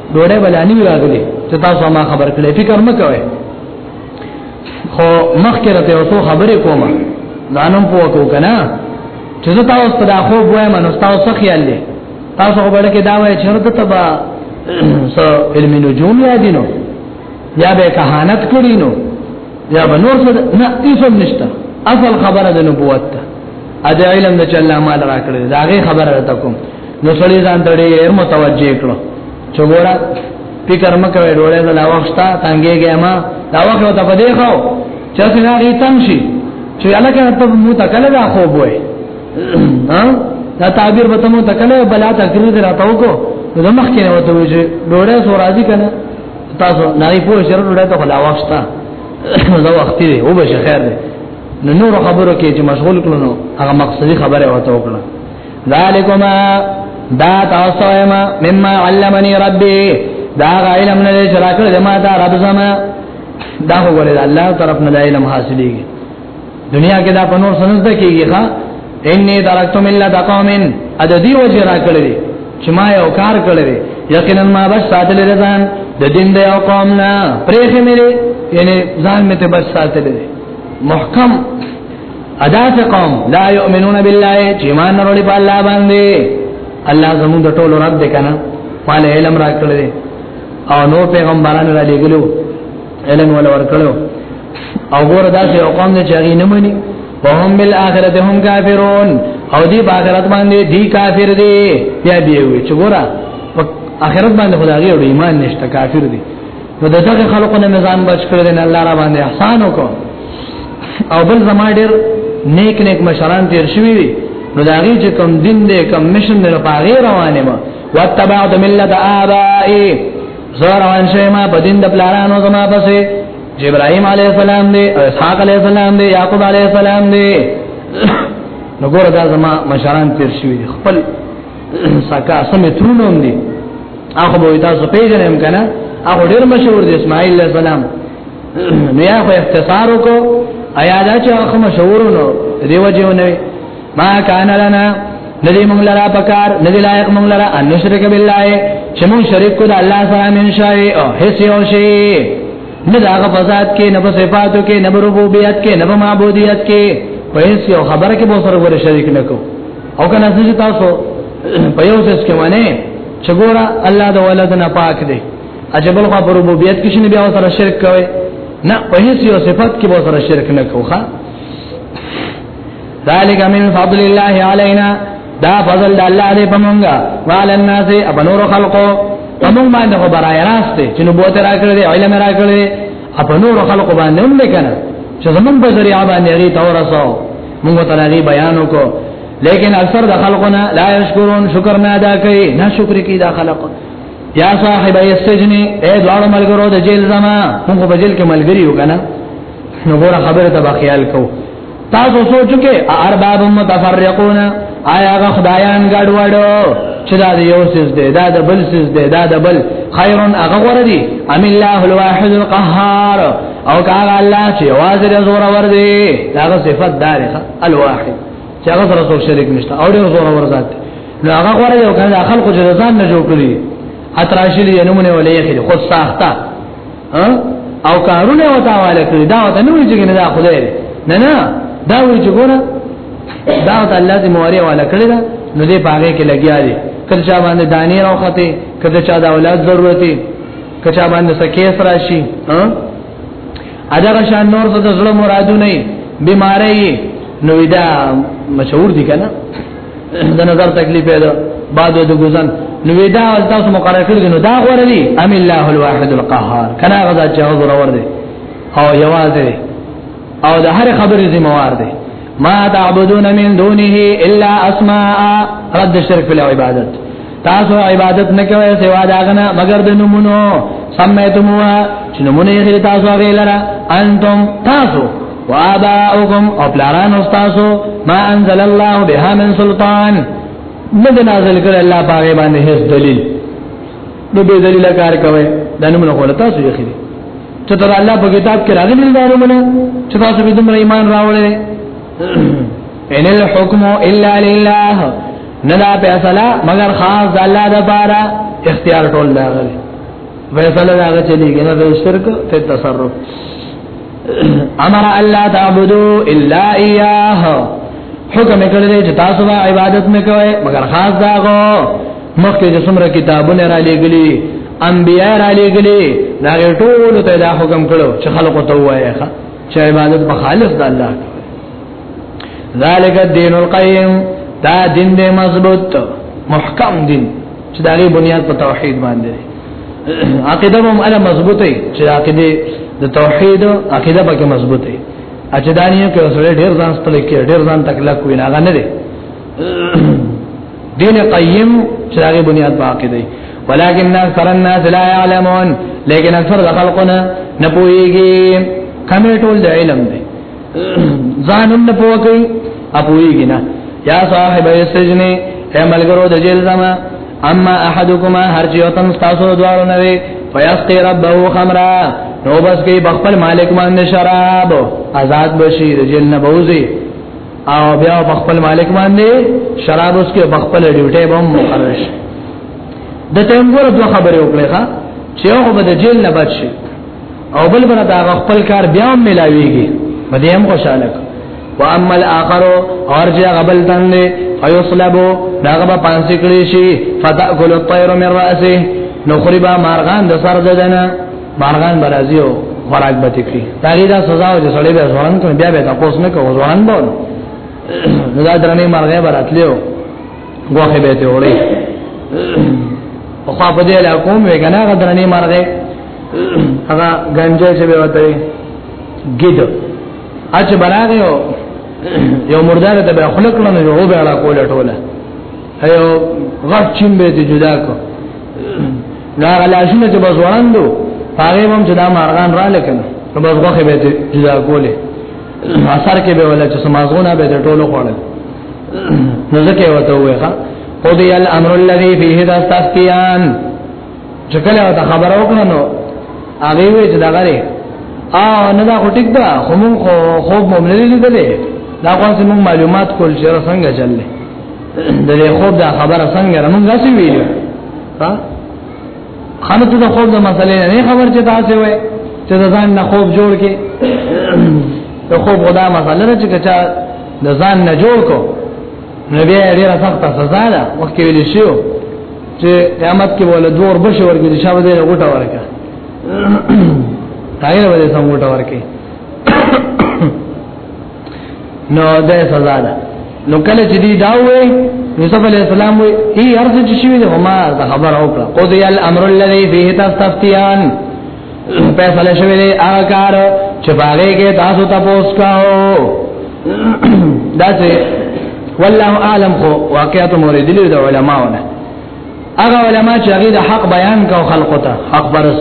ډوړې بلانی راغلي چې تاسو ما خبر کړې فکر مکوئ خو مخکې راته اوسو خبرې کومه ځانم پوه کو کنه چې زه تاسو ته دا خو وایم نو تاسو څه خیال لې تاسو خبره کې دا وایي چې رد تبا سو علم نجوم یا دینو یا به کهانت کړی نو یا به نور څه نه هیڅ نشته اصل خبره د نبوت ته ا دې علم د چل مال راکړي دا غي خبره راته کوم نو سړي ځان ته ډېر متوجه کړو چې ګوره فکر مکه ډوړې د لاوښتا تانګې ګما دا وخت ته پدې خو چې څنګه غي تم شي چې الکه ته مو تکله دا خو بوې ها دا تعبیر به ته مو تکله بلا تقریر راتاو کو نو مخ کې نه وته وي چې ډوړې سو راضي کنه تاسو نه پوه شر ډوړې ته لا وښتا دا وخت دی او به خیر دی نو نور خبرو کې چې مشغول کړو نو هغه مقصدی خبره وته وکړه ذالکما دا تاسو ما مما علمني ربي دا علم نه چې راکړ دې ما دا رب زما دا وګورې الله طرف نه علم حاصلېږي دنیا کې دا په نور سنځ ده کېږي ها انی درکتو ملت قومن ا د دې وجه راکړې چې ما یو کار کړې یقینا ما بس ساتل رضان د دین د یو قوم نه پرېخې مې یعنی ځان مې ته بس ساتل دي محکم ادا څه قوم لا یؤمنون بالله چې ایمان لري په الله باندې الله زموږ ټول رب دې کنه مال علم راکړل دي او نو پیغمبران را لګلو علم ول ورکړو او ګور دا چې قوم دې چاري نه مني وهم بالآخرت هم کافرون او دی باخرت باندې دی کافر دی بیا بیا وی چې ګورا اخرت باندې خدای غي ایمان نشته کافر دی نو دغه خلکو نه میزان بچ کړل نه الله را باندې احسان وکړ او بل زما ډیر نیک نیک مشران تیر شوی وي نو دا غي چې کم دین دې کم مشن دې په غیر روانه ما واتبعت ملت آبائی زور روان شوی ما په دین د پلارانو زما پسې ابراهيم عليه السلام دې اسحاق عليه السلام دې يعقوب عليه السلام دې نو ګوره دا زما مشران تیر شوی خپل سکا سم ترونه هم دي هغه به تاسو پیژنم کنه هغه ډیر مشهور دی اسماعیل علیہ السلام نو یا خو اختصار وکړو ایا دا چې هغه مشهور نو دیو جیو نه ما کان لنا ندی مونږ لرا پکار ندی لایق مونږ لرا ان نشرک بالله چې مونږ شریک کو د الله سره من شای او هیڅ یو شی نه دا هغه فساد کې نه په صفاتو کې نه په ربوبیت کې نه په معبودیت کې په هیڅ یو خبره کې به سره ور شریک نکو او کنه چې تاسو په یو څه کې معنی چې ګوره الله د ولد نه پاک دی اجبل خو په ربوبیت کې شنه بیا سره شرک کوي نه په هیڅ یو صفت کې به سره شرک نه کوخه ذالک من فضل الله علینا دا فضل د الله دې پمونګه وعلى الناس ابنور خلقو پمون باندې خو برای راست چې نبوت راکړي دي علم راکړي دي ابنور خلقو باندې هم نه کنه چې زمون په ذریعہ باندې ری تورسو موږ ته راغی بیان وکړو لیکن اکثر د خلقونه لا یشکرون شکر نه ادا کوي نه شکر کوي د خلق یا صاحب السجن اے دوړو ملګرو د جیل زما موږ په جیل کې ملګری یو کنه نو ګوره خبره ته خیال کو تاسو سوچو کې ارباب متفرقون آیا غ خدایان ګډ وډو چې دا یو سیس دی دا د بل سیس دی دا د بل خیرون هغه ور دي ام الله الواحد القهار او کاغه الله چې आवाज لري زور ور دي دا صفات دار الواحد چې هغه سره څوک شریک نشته او ډېر زور ور ذات نو هغه غره یو کنه خلق چې ځان نه جوړ کړی اتراشلی نمونه ولې یې خو ساخته او کارونه وتاواله کړی دا ته نو چې نه دا خدای نه نه دا وی چې ګوره دا ته الله دې موري والا کړی دا نو دې پاګه کې لګیا دي کله چې باندې دانې راوخته کله چې دا اولاد ضرورت کچا باندې سکیس راشي ها اجر شان نور څه د زړه مرادو نه بیماری نو دا مشهور دي کنه د نظر تکلیف ده بعد د ګزن نو دا تاسو مقرره کړی نو دا غوړه دي ام الله الواحد القهار کنا غزا چې حضور اور دي او یوازې او د هر خبرې ذمہ وار دي ما تعبدون من دونه الا اسماء رد الشرك في العبادت تاسو عبادت نه کوي سوا دا غنه مگر د نمونو سميتموا چې نمونه یې تاسو هغه لره انتم تاسو واباؤکم او پلاران استاسو ما انزل الله بها من سلطان مد نازل کړ الله باغ باندې هیڅ دلیل نو به دلیل کار کوي دا نمونه خو تاسو یې خېری چې تر الله په کتاب کې راغلي دا نمونه چې تاسو به دمر ایمان راوړل ان الحكم الا لله ندا فیصله مگر خاص د الله د بارا اختیار ټول دا غلي فیصله دا چلیږي نه د شرک په تصرف امر الله تعبدو الا اياه حکم کړی دی چې تاسو به عبادت نه کوئ مگر خاص داغو مخکې چې څومره کتابونه را لېګلي انبيای را لېګلي دا ټول ته دا حکم کړو چې خلکو ته وایي چې عبادت به خالص د الله کوي ذالک الدین القیم دا دین دې مضبوط محکم دین چې دا غي بنیاد په توحید باندې عقیده هم اله مضبوطه چې عقیده د توحید عقیده پکې مضبوطه اچې دانیو کې سره ډیر ځان ستل کې ډیر ځان تکلا کوی نه غنه دي دین قیم چې دا غي بنیاد په عقیده ولكن اکثر الناس لا يعلمون لیکن اکثر خلقنا نپويږي کمه ټول د علم دی ځان هم نه پوه کوي اپويږي نه یا صاحب السجن اے ملګرو د جیل زما اما احدکما هر چې وطن تاسو دواړو نه وي فیسقی ربه خمرا نو بس کې بخپل مالک باندې شراب آزاد بشي د جیل نه بوزي او بیا بخپل مالک باندې شراب اوس کې بخپل ډیوټي بم مقرر شي د تیم ګور دوه خبرې وکړې ښا چې هغه به د جیل نه بچي او بل بنا دا خپل کار بیا هم ملاویږي په دې هم خوشاله واما الاخر ارجع قبل تند فيصلب داغه په پانسي کړی شي فتاكل الطير من راسه نخربا مارغان د سر ددنه مارغان برازيو خوراک به تکي تاګه دا سزا او سړی به ځوان کوي بیا به تاسو نه کوو ځوان به نو دا درنې مارغه براتلیو غوخه به ته وړي خو په دې لا کوم وګنا غدرنې مارغه هغه گنجه چې به وته ګید اچ براغه یو یو مردار ته به خلق نه یو به اړه کوله ټوله ایو غټ چین به دې جدا کو نا غلاشونه چې بس وړاندو هغه هم چې دا مارغان را لکنه نو بس غوخه به جدا کوله اثر کې به ولا چې سمازونه به ټولو خوړل نو ځکه وته وې ښا قضي الامر الذي فيه تستفتيان چې کله دا خبره وکړه نو هغه وی چې دا غره ا نه دا ټیک دا خو مون خو خو مون نه لیدلې دا کوم څه مون معلومات کول چې څنګه چللې د دې خوب دا خبره څنګه مونږ غسی ویلو ها خانه ته خوب د مسلې نه خبر چې تاسو وې چې ځان نه خوب جوړ کې ته خوب غدا مسله نه چې چا د ځان نه جوړ کو نبی ډیره سخته سزا ده وکړي شو چې قیامت کې ول دوه وربش ورګي چې شابه دې غوټه ورکا تایر ولې سم غوټه ورکې نو ده سزا ده نو کله چې دی دا وې یوسف علی السلام وې ای ارزه چې شوی ده ما خبر او کړه قضی الامر الذی فیه تستفتیان فیصله شوی دی هغه کار چې باغې کې تاسو تاسو کاو دا چې والله اعلم خو واقعیت مورید لري د علماونه هغه علما چې هغه د حق بیان کاو خلقو ته حق برس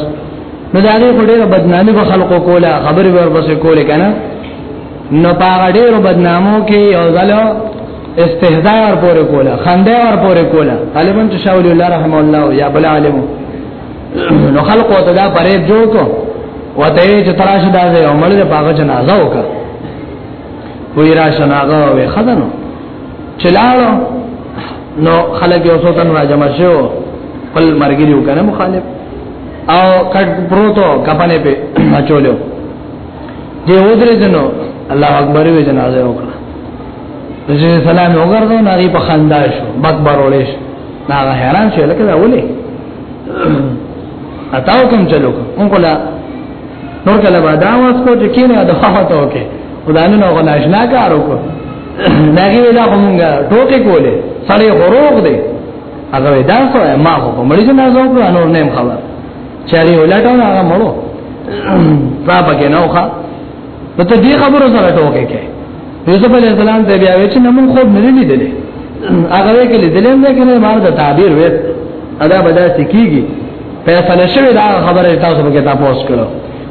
نو دا هغه په ډیره بدنامي په خلقو کوله خبرې ورپسې کولې کنه نو پاغه ډیرو بدنامو کې یو ځل استهزاء ور پورې کوله خنده ور پورې کوله غالبا چې شاول الله رحم الله یا بل عالمو نو خلق او تدا پرې جوړ کو وته چې تراشه دا زه عمر له باغ جنازه وکړه وی را شناغه وی خدانو چلاړو نو خلک یو څوتن را جمع شو خپل مرګریو کنه مخالف او کټ پروتو کپنه په اچولیو دی ودرې جنو الله اکبر وی جنازه وکړه رسول الله سلام وګرځو نه غي په خندا شو مکبر ولې شو نه حیران شو لکه دا ولې اتاو کوم چلو کوم کولا نور کله با دا واس کو چې کینه د خوا ته وکي خدانه نو غناشنا کار وکړو ناګي ویلا کومګه ټوکې کولې سړی غروغ دی هغه دا خو ما خو په مړي نه زو کړو نور نیم خبر چاري ولاټو هغه مړو را پکې نوخه نو ته دې خبرو سره ټوکې کې یوسف علی السلام ته بیا وی چې نه مونږ خوب نه لیدل هغه وی کې لیدل نه کې نه مار د تعبیر وې ادا بدا سکیږي فیصله شوی دا خبره تاسو به کتاب پوس کړو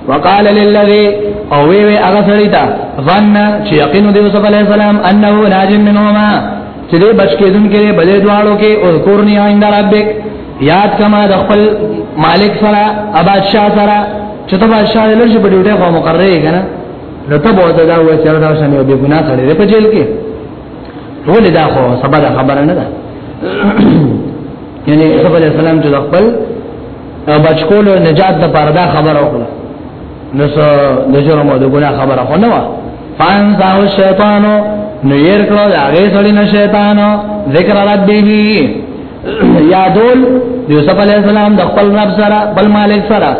وقال للذي او وی وی هغه سړی ته ظن چې یقین دی یوسف علی السلام انه ناج منهما چې دې بچ کېدون کې بلې دواړو کې او کورنی آینده ربک یاد کما د خپل مالک سره اباد شاه سره چې ته بادشاہ لږ په ډیوټه خو مقرره یې کنه نو ته به دا و چې دا شنه یو بګنا سره په جیل کې ولې دا خو سبا دا خبره نه ده یعنی صلی الله علیه وسلم چې خپل بچکول او نجات د پردا خبر وکړه نو څه د جرم او د ګنا خبره خو نه و فان ساو شیطانو نو ير کړو دا غي سړی نه شیطانو ذکر ربی یادول یوسف علی السلام د خپل رب سره بل مالک سره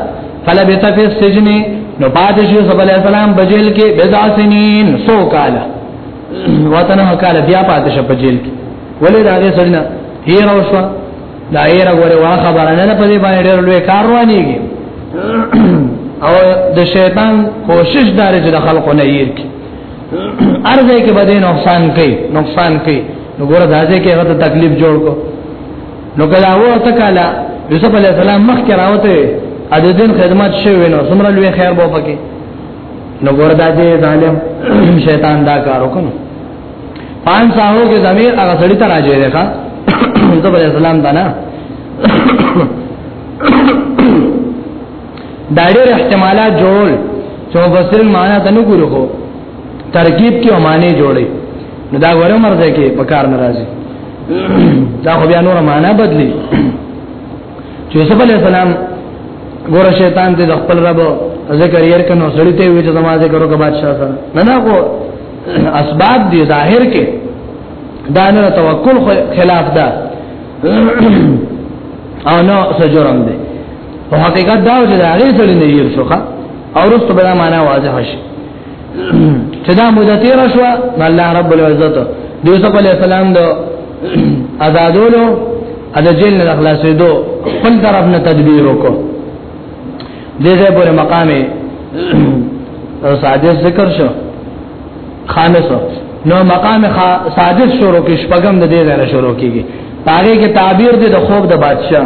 فلبث فی السجن نو پاتش یوسف علی السلام بجیل کې بضع سنین سو کال وطنه کال بیا پاتش په جیل کې ولې راغې سړنه هیر او شو دا هیر غوړې وا خبره نه په دې باندې ډېر لوی کار وانیږي او د شیطان کوشش دار چې د خلقو نه یې کې ارزه کې بده نقصان کوي نقصان کوي نو ګوره دازه کې هغه تکلیف جوړ کو نو کله هو ته کله یوسف علی السلام مخ کې راوته ا د دین خدمت شوی نو سمره لوی خیر بو پکې نو ګوره دازه ظالم شیطان دا کار وکړو پان ساهو کې زمير هغه سړی ته راځي ده ښا یوسف علی السلام دا نه دا ډېر احتمالات جوړول چې مفسرین معنا ته نه ګورو خو ترکیب کې معنی جوړي نو دا غوړو مرزه کې په کار ناراضي دا خو بیا نور معنا بدلی چې یوسف علی السلام ګور شیطان دې خپل رب ذکر یې کنو سړی ته وی چې زما ذکر وکړه بادشاہ سره نه نه کو اسباب دي ظاهر کې دا نه توکل خلاف ده او نو سجرم دي او حقیقت دا چې دا غي سړي نه یې شوخه او رسته بلا معنا واضح شي چې دا موده تیر شو الله رب العزت د یوسف علی السلام د آزادولو د جیل نه خلاصې دو خپل طرف نه تدبیر وکړو دغه پر مقام سادس ذکر شو خامس نو مقام سادس شروع کې شپږم د دې ځای شروع کیږي پاره کې تعبیر دې د خوب د بادشاہ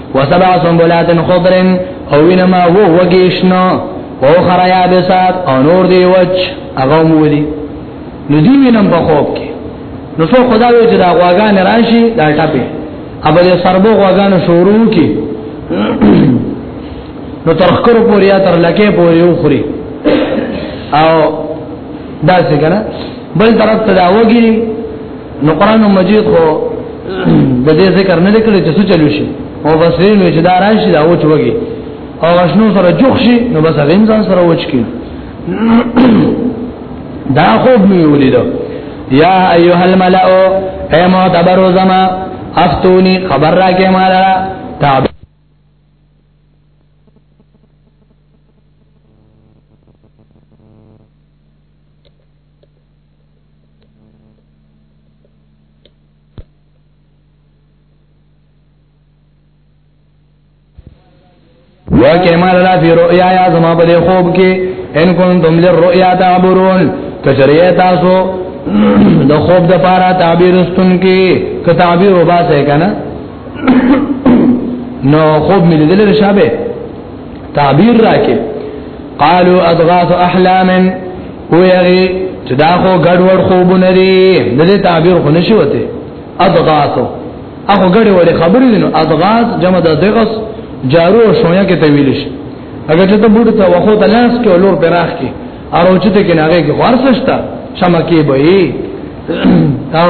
وسبع سنبلات خضر او وینما وو وګیشنو او خرایا بسات او نور دی وچ هغه مولي نو دی وینم په خوب کې نو څو خدا وی چې دا غواګان راشي دا ټاپه ابل سربو غواګان شروع کی نو تر خکر پورې یا تر لکه پورې یو خوري او دا څنګه بل طرف ته دا وګړي نو قران مجید خو د دې ذکر نه لیکل چې څه چلو شي او بس ویل چې دا راشي دا وچ وږي او غشنو سره جوخ شي نو بس غیم ځان سره وچ کی دا خوب می ولیدو یا ایها الملأ اے معتبر زما افتونی خبر را کې مالا تعب وکه ما لا فی رؤیا یا زما په خوب کې ان کنتم للرؤیا تعبرون کچریه تاسو د خوب د پاره تعبیر استون کې ک تعبیر وباسه کنه نو خوب ملي دل شابه تعبیر راکې قالو اضغاث احلام ویغی چې دا خو ګډوډ خوبونه دي د دې تعبیر خو نشي وته اضغاث اخو ګډې وړې خبرې دي نو اضغاث جمع د دغس جارو او شویا کې تویل شي اگر چې ته بوډ ته وخو د لاس کې لور پراخ کې اروچته کې ناګه کې خورسشتا شمکه به او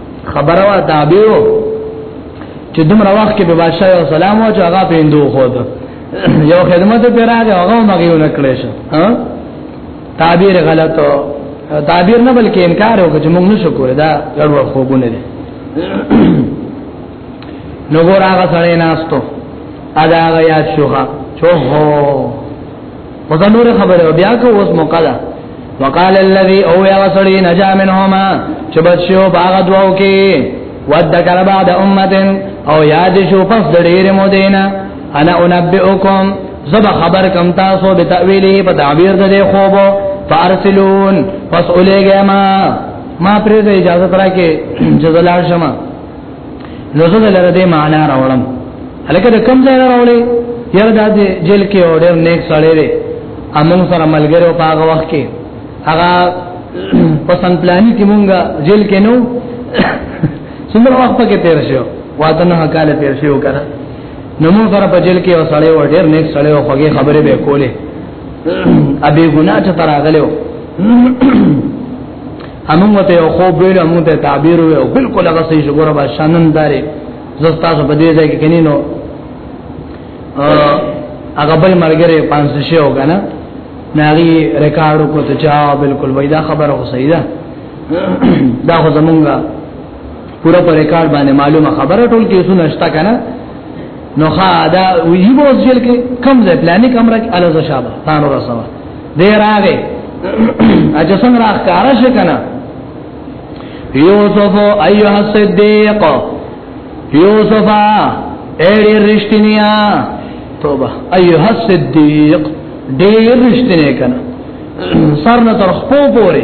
خبره وا تابعو چې دومره وخت کې به بادشاہ یو سلام او چې هغه پیندو خو ده یو خدمت پر راغی هغه مګي نه کړی شه ها تعبیر غلطو تعبیر نه بلکې انکار وکړي چې موږ نشو کولای دا ګډوډ خوبونه دي نو ګور هغه سره ناستو ادا غیا شوخه چوهو ودا نور خبره بیا کو اوس موقع ده وقال الذي او يا سړي نجا منهما چې بچو باغ دواو کې وذكر بعد امه او یاد شو پس ډېر مو دینا انا انبئکم زب خبر کم تاسو به تعویله په تعبیر د خوب فارسلون پس اولېګه ما ما پرې اجازه ترا کې جزلار شمه نو زه لره دې معنا راوړم الکه د کم ځای راوړې یره د دې جیل کې اور ډېر نیک سړی دی امون سره ملګرو په هغه وخت کې هغه پسند پلاني کې مونږه جیل کې نو څومره وخت کې تیر شو واته نه کال تیر شو کنه نو مون سره په جیل کې او سړی و ډېر نیک سړی او خوږه خبره به کوله ابي ګنا چې تراغلو امون ته یو خوب ویل امون ته تعبیر ویل بالکل هغه صحیح شګوره با شانن داري زستا په دې ځای کې کینینو هغه بل مرګره پانس شي او کنه ناری ریکارډ کو ته چا بالکل وای دا خبره خو صحیح ده دا خو زمونږه پورا پر ریکارډ باندې معلومه خبره ټول کې سنشتا کنه نو خا دا ویجی به اوس جیل کې کم ځای پلانې کمره کې الزه شابه تانو رسوا دی راغې اجه څنګه راخاره شي کنه یوسف ایها الصدیق یوسف اړي رښتینیا توبه ایها الصدیق ډېر رښتینی کنه سر نه تر خپل پوره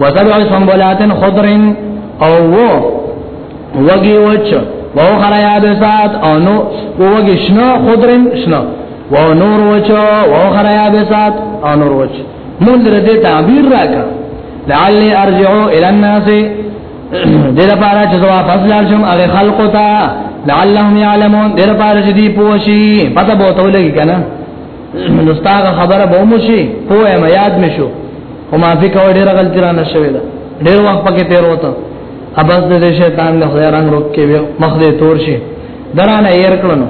وسبع سنبلات خضر او وو وګي وچ وو خرا یاد سات او نو وګي شنو خضر شنو وو نور وچ وو خرا یاد سات او نور وچ مونږ دې تعبیر راکا لعلی ارجعو الى الناس دې لپاره چې زوا فضل شم هغه خلق ته لعلهم يعلمون دې لپاره چې دی پوښي پته بوته ولګي کنه نو ستاسو خبره به مو شي پوهه مې یاد مې شو او ما فکر کوي ډېر غلطي را نه شوې ده ډېر وخت پکې تیر وته ابز دې شیطان له خدای رنگ روک کې مخ دې تور شي درانه ير کړنو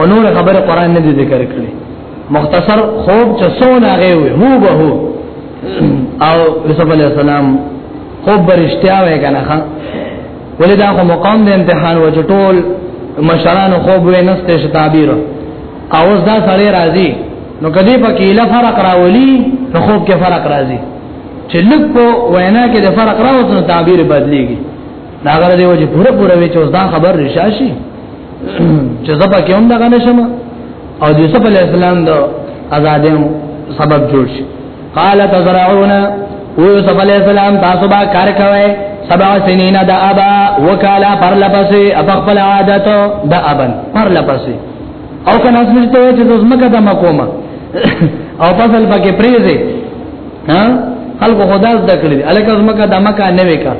او نور خبره قران نه دي ذکر کړې مختصر خوب چې سونه غي وي هو به هو او یوسف علی السلام خوب برشتیا وې کنه ها ولدا خو مقام د امتحان و ټول مشران خوب وې نسته شتابیره او اوس دا سړی راځي نو کدی په کې له فرق راولي نو خوب کې فرق راځي چې لږ په وینا کې د فرق راوځي نو تعبیر بدليږي دا غره دی چې پوره پوره وی چې اوس دا خبر رشاشي چې زبا کې هم دغه نشم او د یوسف علی السلام د آزادې سبب جوړ شي قال تزرعون او یوسف علی السلام تاسو با کار کوي سبع سنین دا ابا وکالا پر لپسې ابخل عادت دا ابن پر لپسې او کنه اسمه ته چې زمکه د مکوما او فصل پکې پریزه ها خلق خدا زده کړی الکه زمکه د مکه نه وکا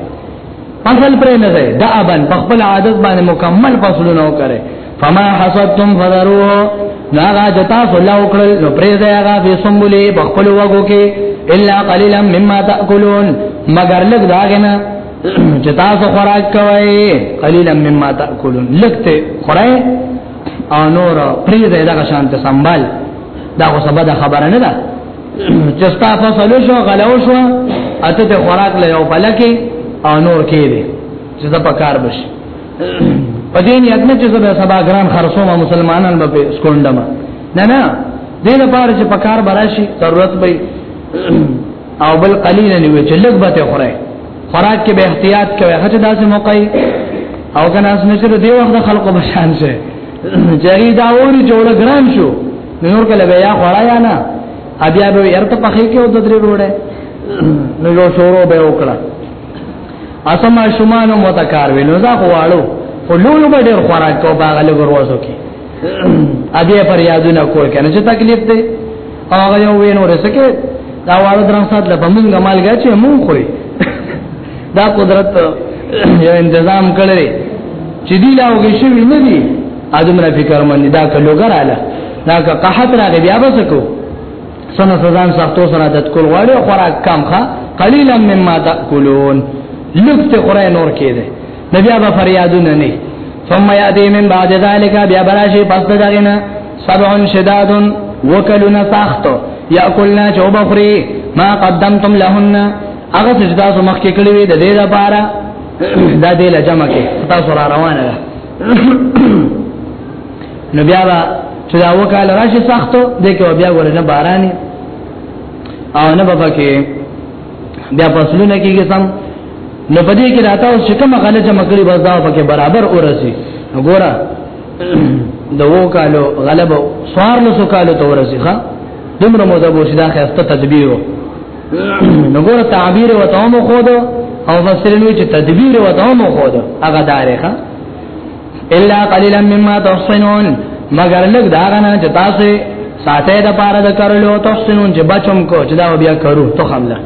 فصل پرې نه دی دا ابن په خپل عادت باندې مکمل فصلونه وکړي فما حصدتم فذروه ناغا جتا صلی وکړل نو پرې دی هغه په سمبولې په خپل وګو کې الا قليلا مما تاكلون مگر لګ داګنه چې تاسو خوراک کوئ قليلا مما تاكلون لکته خورای او نور پرې دې دا شانت سنبال دا خو سبا دا خبره نه ده چې تاسو فصل شو غلو شو اته ته خوراک له یو بلکې او نور کې دې چې دا پکار بش پدې نه ادنه چې سبا سبا ګران خرصو ما مسلمانان به سکونډما نه نه دې لپاره چې پکار براشي ضرورت به او بل قلیلا وی چې لږ به ته خوره خوراک کې به احتیاط کوي هڅه داسې موقعي او کنه اس نشر دی وخت خلکو بشان شه جری دا وری جوړ ګران شو نور کله بیا خوړا یا نه بیا به يرته پخې کې او د درې وروړې نو یو شورو به وکړه اسما شومان متکار وینو دا غواړو خو لولو به ډېر خوراک کو باغله ګروازو کې ا دې پر یادونه کول کنه چې تکلیف دی هغه یو وینو رسکه دا واړه درن سات له بمون غمال غاچې مون خوې دا قدرت یو تنظیم کړی چې دی لا وګی شي نه دی ادم را فکر باندې دا کلوګر اله دا که قحط راغی بیا به سکو سنه سزان سختو سره د کول غواړي خوراک کم ښه قليلا مما تاكلون لکته خورای نور کېده نبي ابا فریادونه نه ثم ياتي من بعد ذلك بیا براشي پس دغینا سبع شداد وکلنا سخت یاکلنا چوبخری ما قدمتم لهن هغه چې تاسو مخکې کړی وي د دې لپاره دا دې له جمع کې تاسو را روانه ده نو بیا با چې دا وکاله راشي سختو دې کې بیا ورنه باراني او نه بابا کې بیا فصلونه کېږي سم نو پدې کې راته او شکم غلجه مګړي بس دا پکې برابر اورسي وګوره دوو کالو غلبه سوار نو سو کالو ته ورسې ښا دمر مو دا بوشي دا خسته تدبیر نو ګور تعبیر و ته مو خود او فسرین وی چې تدبیر و ته مو خود هغه دارې ښا الا قليلا مما تحسنون مگر لګ دا غنا چې تاسو ساته د پاره د کرلو تحسنون چې بچم کو چې دا بیا کرو تو خامله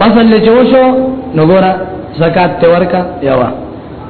فصل له جوشو نو ګور زکات ته ورکا یوا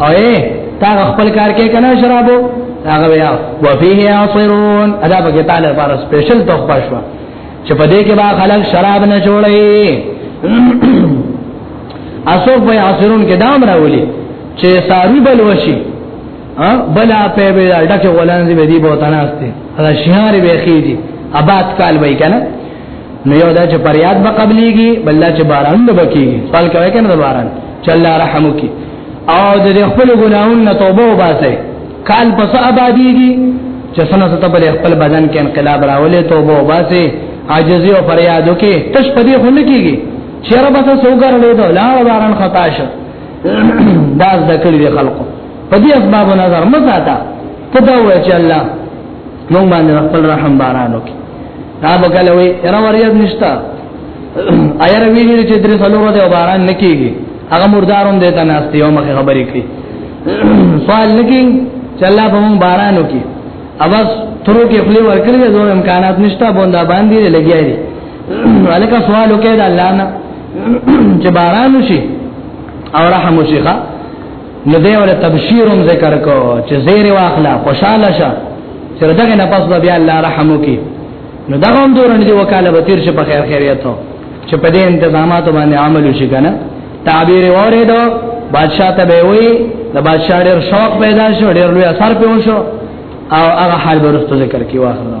اوه تا خپل کار کې کنه شرابو هغه بیا وفيه يعصرون ادا به تعالی لپاره سپیشل تخفه شو چې په دې کې با خلک شراب نه جوړي اسو په يعصرون کې دام راولي چې ساروی بل وشي بلا په به ډکه ولانځي به دي بوتاناسته دا شهاري به خيږي ابات کال وای کنه نو یو دا چې پریاد به قبليږي بل دا چې باران به بکیږي سوال کوي کنه د باران چې الله رحم وکي او د خپل ګناهونو توبه وباسي کال پس آبادیږي چې سنه ست په خپل بدن کې انقلاب راولې توبه وباسي عاجزي او فریاد وکي تش پدې خونه کیږي چیرې به تاسو وګرلې دا لا باران خطا شه دا ذکر دي خلقو پدې اسباب نظر مزه تا ته دا وایي چې الله مونږ باندې خپل رحم باران وکړي دا به کله وي یره وریاد نشتا ایر ویلی چې درې سلو ورځې باران نکېږي هغه مردارون دې ته ناشته یو مخه خبرې کوي سوال لګي چې الله په مونږ باران وکړي اوس ترو کې خپل ورکړي زو امکانات نشتا بوندا باندې لګیای دي الکه سوال وکړه الله نه چې باران وشي او رحم وشي ښا نو دی ول تبشیرم ذکر کو چې زیر واخلا خوشاله شه چې دغه نه پس بیا الله رحم وکي نو دغه هم دورن دی وکاله به تیر شه په خیر خیریت چې په دې انتظاماتو باندې عمل وشي کنه تعبیر اوریدو بادشاہ ته به وی د بادشاہ ډیر شوق پیدا شو ډیر لوی اثر پیو شو او هغه حال ورسته ذکر کی واخلو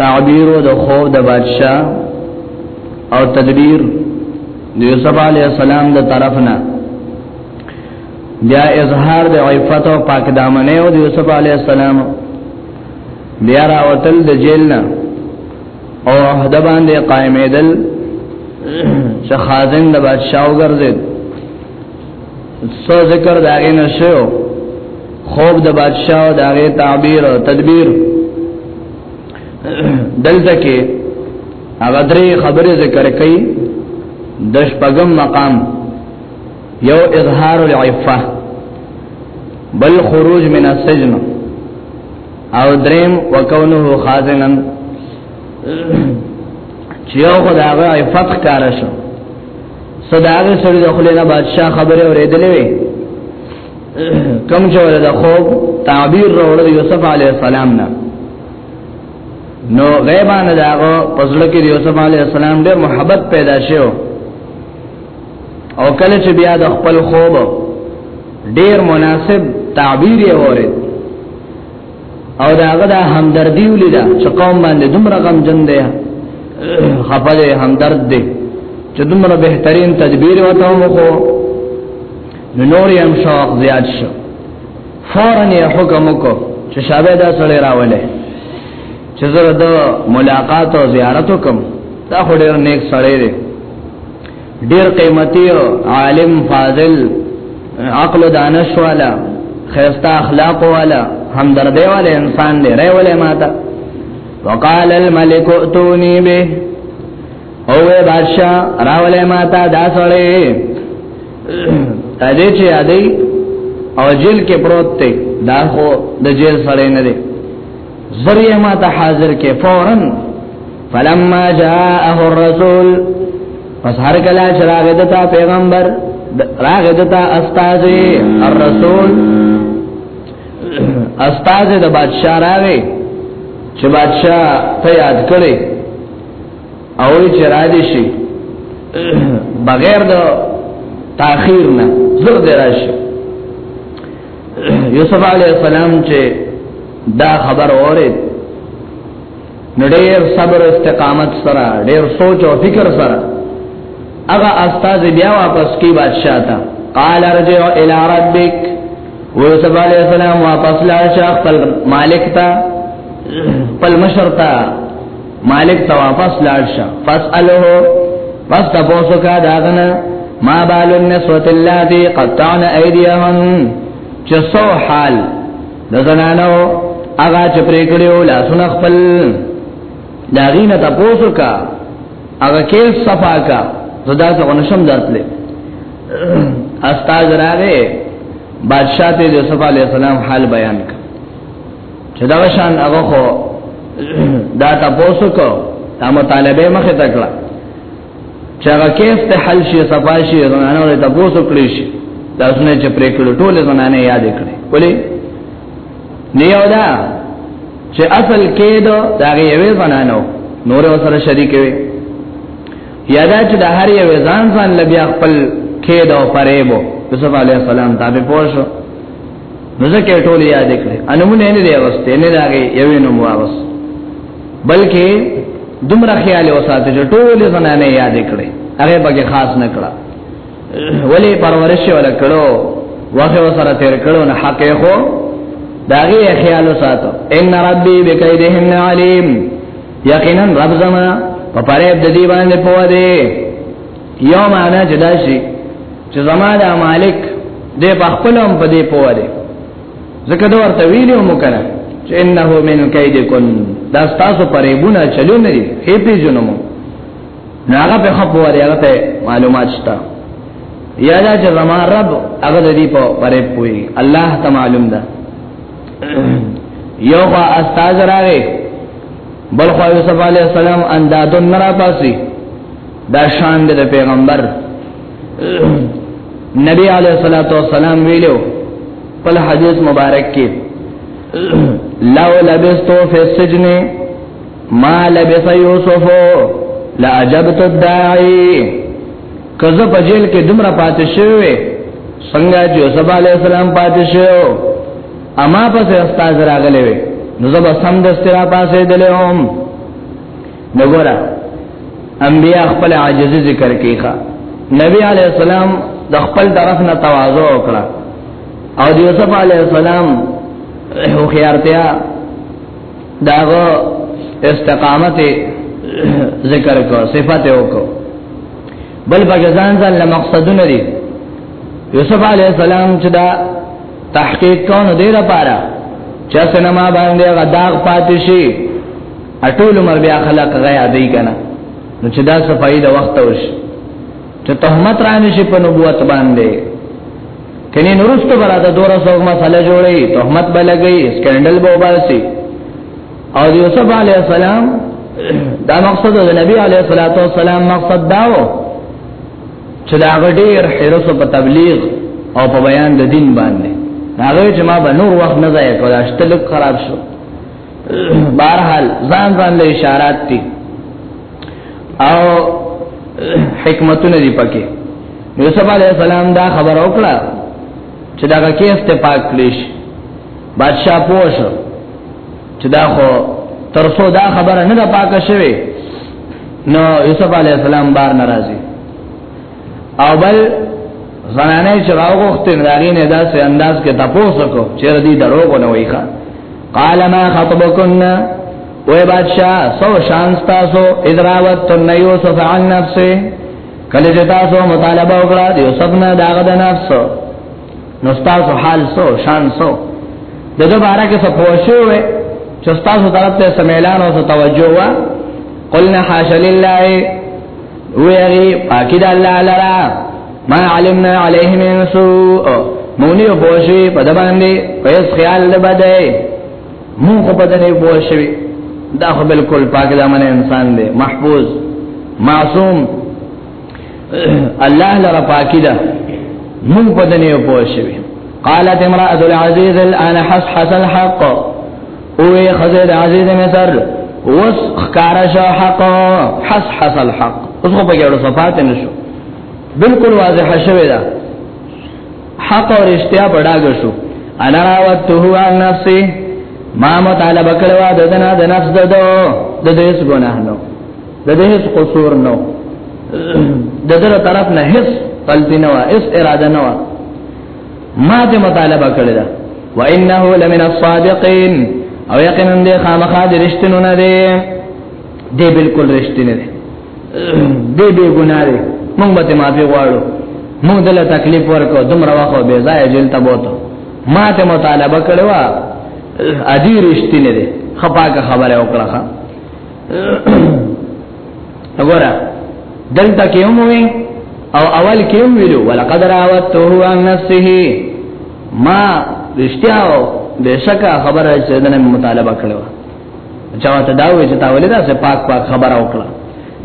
تعبیر د خوب د بادشاہ او تدبیر د یوسف علی السلام د طرفنا بیا اظهار د عفت او پاک دامنه او د یوسف علی السلام بیا راوتل د جیل نه او عہد باندې قائمېدل چې خازن د بادشاہ وګرځید سو ذکر داغه نشو خوب د بادشاہ او داغه تعبیر او تدبیر دلته کې هغه درې خبره ذکر کړي د شپږم مقام یو اظهار العفه بل خروج من السجن او دریم وکونه خازنن چې یو خدای هغه عفت کار شو صداغه سړي د خلینا بادشاہ خبره اورېدلې وي کم چې ول د خوب تعبیر راوړل یوسف علی السلام نه نو غیبانه داغه پزړه کې یوسف علی السلام ډېر محبت پیدا شو او کله چې بیا د خپل خوب ډېر مناسب تعبیر یې اورید او دا هغه د همدردی ولیدا چې قوم باندې دومره غم جن دی خپل همدرد دی چې دومره بهترین تدبیر وته مو کو نو نور یې هم شوق زیات شو فورا یې حکم وکړ چې شابه دا سره راولې چې زه د ملاقات او زیارت وکم دا خو ډېر نیک سړی دی ډیر قیمتي عالم فاضل عقل دانش والا خیستا اخلاق والا همدردی والا انسان دی ری ولا ماتا وقال الملك اتوني به او بادشاہ راولې ماتا دا سړی تدې چې ادي او جیل کې پروت دی دا خو د جیل سړی نه دی زریه ماتا حاضر کې فورن فلما جاءه الرسول پس هر کلا چراغ دتا پیغمبر راغ دتا استاد الرسول استاد د بادشاہ راغی چې بادشاہ ته یاد کړي او چې را دي شي بغیر د تاخير نه زر دی راشي یوسف علی السلام چې دا خبر اورید نو ډیر صبر استقامت سره ډیر سوچ او فکر سره هغه استاد بیا واپس کی بادشاہ ته قال ارجع الى ربك ويوسف عليه السلام واپس لاړ شو خپل مالک ته خپل مشر ته مالک ته واپس لاړ شو فاساله پس تاسو کا داغنه ما بال النسوة اللاتي قطعن ايديهن چسو حال د زنانو هغه چې پرې کړیو لاسونه خپل دا غینه تاسو کا هغه کې صفا کا زدا ته ونشم درتلې استاد راغې بادشاہ ته یوسف علی السلام حال بیان کړ چې دا شان هغه خو دا تاسو کو دا مطالبه مخه تکړه چې هغه کیس ته حل شي صفاشي زنانه ولې تاسو کړی شي دا څنګه چې پرې کړو ټول زنانه یاد کړي ولې نیو دا چې اصل کې دا دغه یوې زنانو نور سره شریک وي یادا چې د هر یو ځان ځان لبیا خپل کې دا پرېبو یوسف علی السلام تابع پوه شو نو ځکه ټول یاد کړي انمونه نه دی واست نه داږي یو نوم واست بلکې دومره خیال وساته چې ټول زنانه یاد کړي هغه به خاص نه کړه ولی پرورش ولا کړو واخه وسره تیر کړو نه حق یې خو داغه خیال وساته ان ربي بكيدهن عليم یقینا رب زما په پاره د دې باندې پوه دی یو معنا چې دا شي چې زما د مالک دې په خپل هم په دې پوه دی ځکه دا ورته ویلو مو کنه چې انه من کیدکن دا تاسو پرېبونه چلو نه دي هی پیژنو مو ناغه په خپل وری هغه ته معلومات شته یا دا چې زما رب هغه دې په پرې پوي الله ته معلوم ده یو خوا استاد راغی بل خوا یوسف علی السلام اندادون نرا پاسی دا شان د پیغمبر نبی علیہ الصلوۃ والسلام ویلو په حدیث مبارک کې لو لبستو فی السجن ما لبس یوسف لا عجبت الداعی کزه په جیل کې دمر پاتې شوی څنګه چې یوسف علیہ السلام پاتې شو اما پس استاد راغلی وي نو زب سم دسترا پاسې دلهم نو ګورا انبیاء خپل عاجزی ذکر کوي ښا نبی علی السلام د خپل طرف نه تواضع وکړه او د یوسف علی السلام هو خیارتیا داغه استقامت ذکر کو صفات وکړه بل بغزان ځان له مقصدونه دي یوسف علی السلام چې دا تحقیق کونه دی لپاره چې سنما باندې غداغ پاتشي اټول عمر بیا خلق غي ادي کنه نو چې دا صفائی د وخت وش چې تهمت رانه شي په نبوت باندې کني نورست براته دوره سو مسله جوړي تهمت بلګي سکندل بوباسي او یوسف علی السلام دا مقصد د نبی علی الصلاه والسلام مقصد داو چې دا غډیر حرس په تبلیغ او په بیان د دین باندې هغه چې ما به نور وخت نه ځای کول اشتل خراب شو بهرحال ځان ځان له اشارات دي او حکمتونه دي پکې یوسف علی السلام دا خبر او کړه چې دا کیس ته پاک کلیش بادشاہ پوښ چې دا خو تر څو دا خبره نه پاکه شوه نو یوسف علی السلام بار ناراضي او بل زنانه چې راغوخت ناري نه داسې انداز کې تاسو کو چې ردی درو کو نه وایخه قال ما خطبكن وې بادشاہ سو شان تاسو ادراوت تن یوسف عن نفسه کله چې تاسو مطالبه وکړه د یوسف نه داغه د نفس نو تاسو حال سو شان سو دغه بارا کې څه پوښیو وې چې تاسو طرف ته سمیلان او توجه وا قلنا حاش لله ویری پاکی د الله لرا ما علمنا علیه من سوء مونږ یو بوشي په د باندې پیس خیال نه بده مونږ خو په دې بوشي دا خو بالکل پاک دامن انسان دی محفوظ معصوم الله لرا پاکی ده مونږ په دې بوشي قالت امرأة العزيز الان حصحص الحق اوې خزه د عزیز مصر وس خکارا شو حق حس حس الحق اوس په کې ورو صفات نشو بالکل واضح شوه دا حق او رښتیا بڑاګ شو انا راوته عن نفسي ما مطالبه کړو د دنا د نفس د دو د دې څه ګناه نو د دې څه قصور نو د دې طرف نه هیڅ غلطی نه و هیڅ اراده نه و ما ته مطالبه کړی دا وانه لمن الصادقين او یقینا دې خامخا دې رښتینو نه دې دې بالکل رښتینه دې دې به ګناه دې موږ به معافي غواړو موږ دله تکلیف ورکو دومره واخو به ځای جیل ته بوته ما ته مطالبه کړو ادي رښتینه دې خپاکه خبره وکړه وګوره دلته کې هم وي او اول کې هم ویلو ولقد راوته عن نفسه ما رښتیا او بشکا خبره چې دنه مطالبه کړو چا ته دا وې چې تا ولې دا پاک پاک خبره وکړه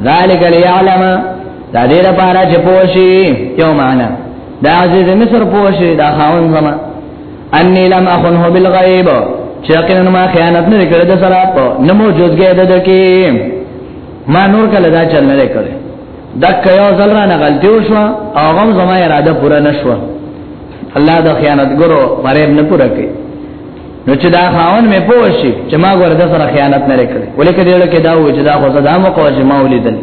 ذالک لیعلم دا دې لپاره چې پوښي یو معنا دا عزیز مصر پوښي دا خاون زمانه انی لم اخنه بالغیب چې یقینا ما خیانت نه کړې د سره په نه موجودګې د دکی ما نور کله دا چل نه کړې دک یو ځل را نه غلطي وشو او غم زما اراده پوره نشو الله د خیانت ګرو فریب نه پوره کړي نو چې دا خاون مې پوښي چې ما ګور د سره خیانت نه کړې ولیکې دې لکه دا و چې دا خو دا مو کوه چې ما ولیدل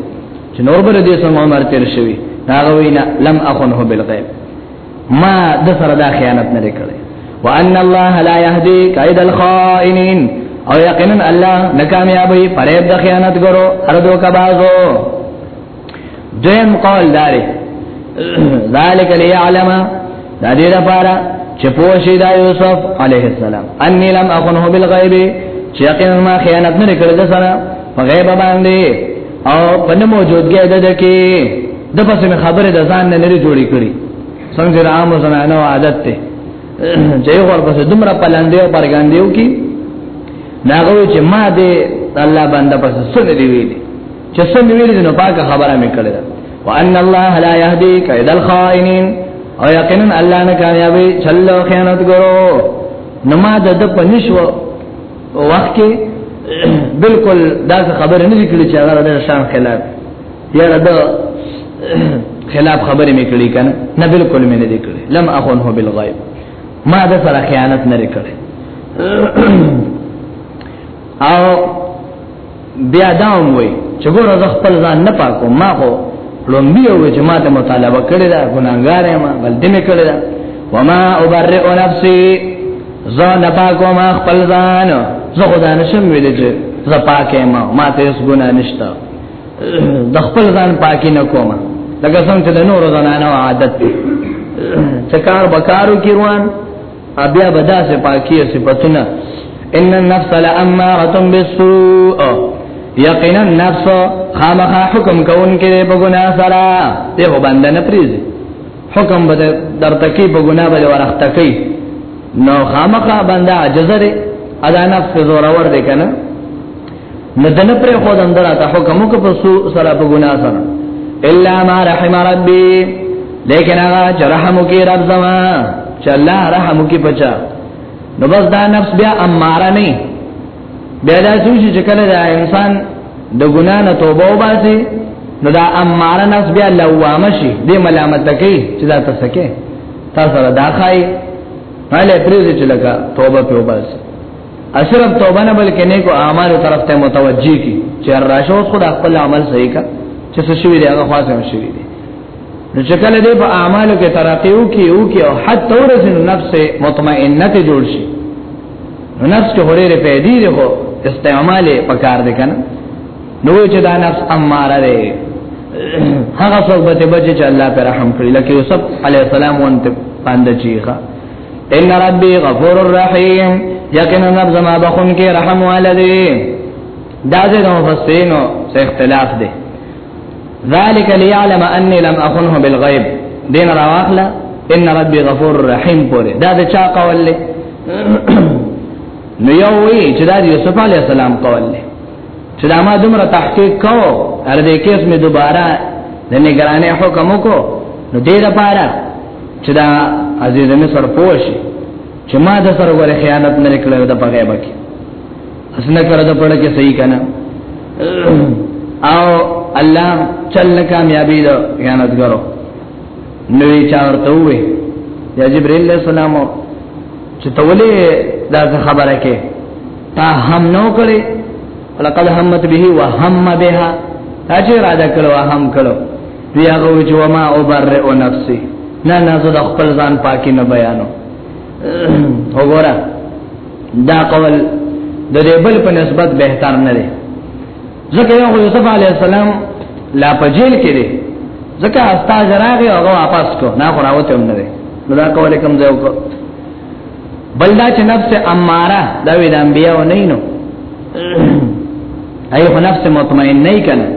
چې نور بر دې سم عمر تیر شوی دا غوینا لم اخنه بالغیب ما د سره دا خیانت نه کړی وان الله لا يهدي كيد الخائنين او یقینا الله ناکامیابی فریب د خیانت ګرو اردو کبازو دیم قول داري ذالک ليعلم دا دې لپاره چې پوښي دا یوسف علیه السلام انی لم اخنه بالغیب چې یقینا ما خیانت نه کړل سره په غیب باندې او په نه موجودګۍ د دکې د پسې خبره د ځان نه لري جوړې کړي څنګه د عامو زنانو عادت ته چې ور پسې دومره پلاندې او پرګاندېو کې ناغوي چې ما دې الله باندې پسې سن دی ویلي چې سن ویلي نو پاکه خبره مې کړې ده وان الله لا يهدي كيد الخائنين او یقینا الله نه کامیابی چلو خیانت ګرو نما د د پنځو په وخت کې بالکل دا خبر نه دي کړی چې هغه د شان خلاف یا د خلاف خبرې مې کړې کنه نه بالکل مې نه دي کړې لم اخونه بالغیب ما د سره خیانت نه کړې او بیا دا هم وای چې ګوره زه خپل ځان نه پاکو ما خو لومبي او جماعت مطالبه کړی دا ګناګار یم بل دې مې کړی دا وما ابرئ نفسي زه نه پاکو ما خپل ځان زه خدای نشم ویل چې زه پاکه ما ما ته هیڅ ګناه نشته د خپل ځان پاکي نه کوم لکه څنګه چې د نور زنانو عادت دی چې کار بکارو کې روان بیا بدا سے پاکی صفاتنا ان النفس لاماره بالسوء یقینا نفس خامخا حکم کون کې په ګنا سره ته باندې نه پریز حکم بده در تکي په ګنا باندې ورخت کوي نو خامخا باندې عجزره ادا نفس زور ور دي کنه نه دنه پر خو دن دراته حکم کو په سو سره په ګنا سره الا ما رحم ربي لیکن هغه چې رحم وکي رب زما چې الله رحم وکي پچا نو بس دا نفس بیا اماره نه بیا دا سوچي چې کله دا انسان د ګنا نه توبه وباسي نو دا اماره نفس بیا لوامه شي د ملامت کوي چې دا تاسو کې تاسو را داخای هله پریږي چې لکه توبه په وباسي اشرف توبه نه بلکې نیکو اعمال طرف ته متوجي کی چې راشه اوس خدای خپل عمل صحیح کا چې څه شوی دی هغه خاصه هم شوی دی نو چې کله دې په اعمالو کې ترقی وکي او کې او حتی ورسې نفس مطمئنه ته جوړ شي نو نفس کې هورې پیدا دی خو استعمال پکار دی کنه نو چې دا نفس اماره دی هغه څوک به چې الله پر رحم کړی لکه یوسف علی السلام وانت پاند چیخه ان ربي غفور الرحيم یقینا رب زما بخون کې رحم والدي دا د مفسرینو څخه اختلاف دی ذالک ليعلم اني لم اخنه بالغيب دین راواخلا ان ربي غفور رحيم پوره دا د چا قول له نو یو وی چې دا یوسف علی السلام قول له چې دا ما دومره تحقیق کو ار دې کیس می دوباره د نگرانه حکم کو نو دې لپاره چې دا عزیز می سر پوش چې ما د سر غره خیانت نه کړو د پغه بکی اسنه کړه د پړه کې صحیح کنه او الله چل کامیابی د خیانت ګرو نوې چا ورته وې یا جبرئیل السلام چې تولې دا خبره کې تا هم نو کړي ولقد همت به وهم بها اجر ادا کړو هم کړو دی هغه وی چې وما ابرئ نفسي نه نه زه د خپل ځان پاکي نه بیانو وګوره دا قول د دې بل په نسبت بهتر نه دی ځکه یو یوسف علی السلام لا په جیل کې دی ځکه استاد راغی او هغه واپس کو نه خو راوته هم نه دی نو دا قول کوم ځای وکړو بل دا چې نفس اماره دا وی د انبیاء نه نو ایو نفس مطمئن نه کنه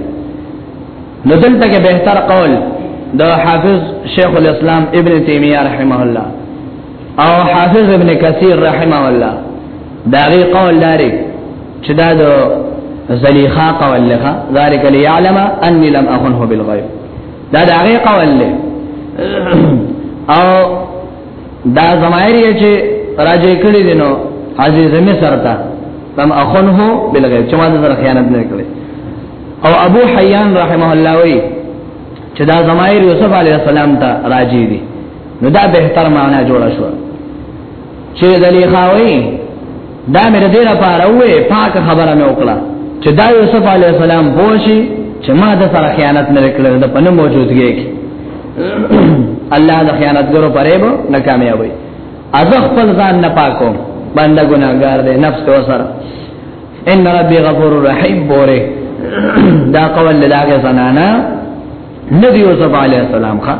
نو دلته کې بهتر قول د حافظ شیخ الاسلام ابن تیمیه رحمه الله او حافظ ابن کثیر رحمه الله دا غي قول لري چې دا د زلیخا قول لها ذالک لیعلم انی لم اخنه بالغیب دا دا غي قول له او دا زمایر چې راځي کړی دینو عزیز می سرتا لم اخنه بالغیب چې ما سره خیانت نه کړی او ابو حیان رحمه الله وی چې دا زمایر یوسف علی السلام ته راځي دي نو دا به تر معنا جوړ شو چې دلی خاوي دا مې د دې لپاره وې پاک خبره مې وکړه چې دا یوسف علی السلام بوشي چې ما د سره خیانت نه وکړل د پنه موجودګي کې الله د خیانتګرو پرې به ناکامیابوي از خپل ځان نه پاکو باندې ګناګار دی نفس ته وسره ان ربي غفور رحيم بوره دا قول لداګه زنانا نبی یوسف علی السلام خان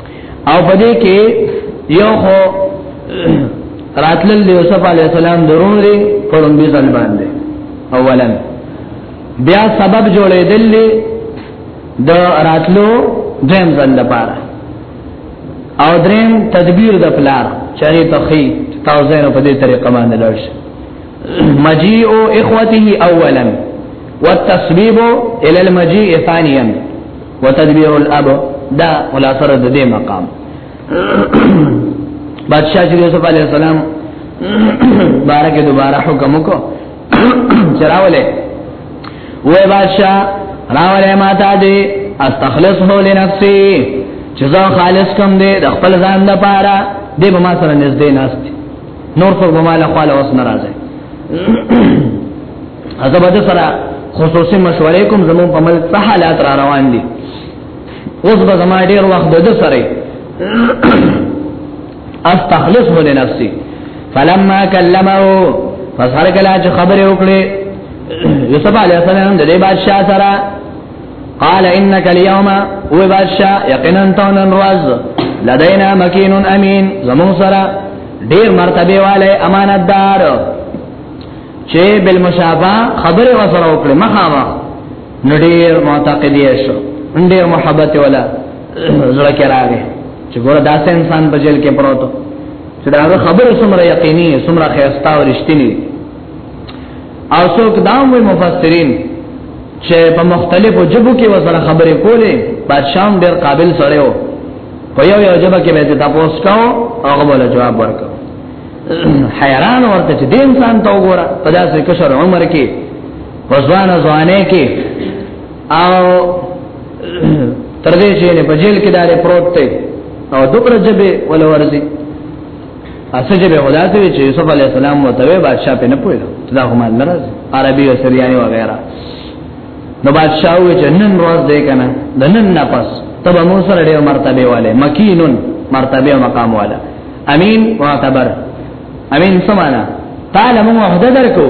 او په دې کې یو خو راتلل د یوسف علی السلام درون لري پرون به ځل باندې اولا بیا سبب جوړې دلې د راتلو دیم ځل لپاره او دریم تدبیر د پلار چری تخی تاوزین په دې طریقه باندې لرش مجیء اخوته اولا والتصبيب الى المجيء ثانيا وتدبير الاب دا ولا سره د دې مقام بادشاہ شری یوسف علی السلام بارک دوباره حکم کو چراوله وې بادشاہ راوله ماتا دې استخلصه لنفسي چې زه خالص کوم دې د خپل ځان لپاره دې به ما سره نږدې ناشته نور خو به مال خپل اوس ناراضه اته بده سره خصوصي مشورې کوم زمون په مل په حالات را روان دي اوس به زما ډیر وخت بده سره استخلصه لنفسي فلما كلمه فسرك لا خبر وکړي یوسف علی السلام د دې بادشاہ سره قال انك اليوم هو بادشاہ یقینا تونن روز لدینا مکین امین زمون سره ډیر مرتبه والے امانتدار چې بالمشابه خبره وسره وکړه مخامه نډیر معتقد یې شو ډیر محبت ولا زړه کې راغی چې ګوره داسې انسان په جیل کې پروت چې دا خبره سمره یقیني سمره خیرستا او رښتینی او څوک دا وی مفسرین چې په مختلفو جبو کې وسره خبرې کولې بادشاہ ډېر قابل سره و په یو یو جبه کې به تاسو کو هغه بل جواب ورکړ حیران ورته چې دې انسان ته وګوره په داسې کشر عمر کې وزوان زوانه کې او تر دې چې په جیل کې دارې پروت دی او دوبره جبه ولورځي اسه چې به خدا ته وی چې یوسف علی السلام مو ته بادشاہ په نه پوهه دا هم لرز عربي او سریانی وغیرہ نو بادشاہ وی چې نن ورځ دې کنه د نن نه پس تب مو سره ډېر مرتبه والے مکینن مرتبه او مقام والا امین معتبر امین سمانا تعالی مو وحده درکو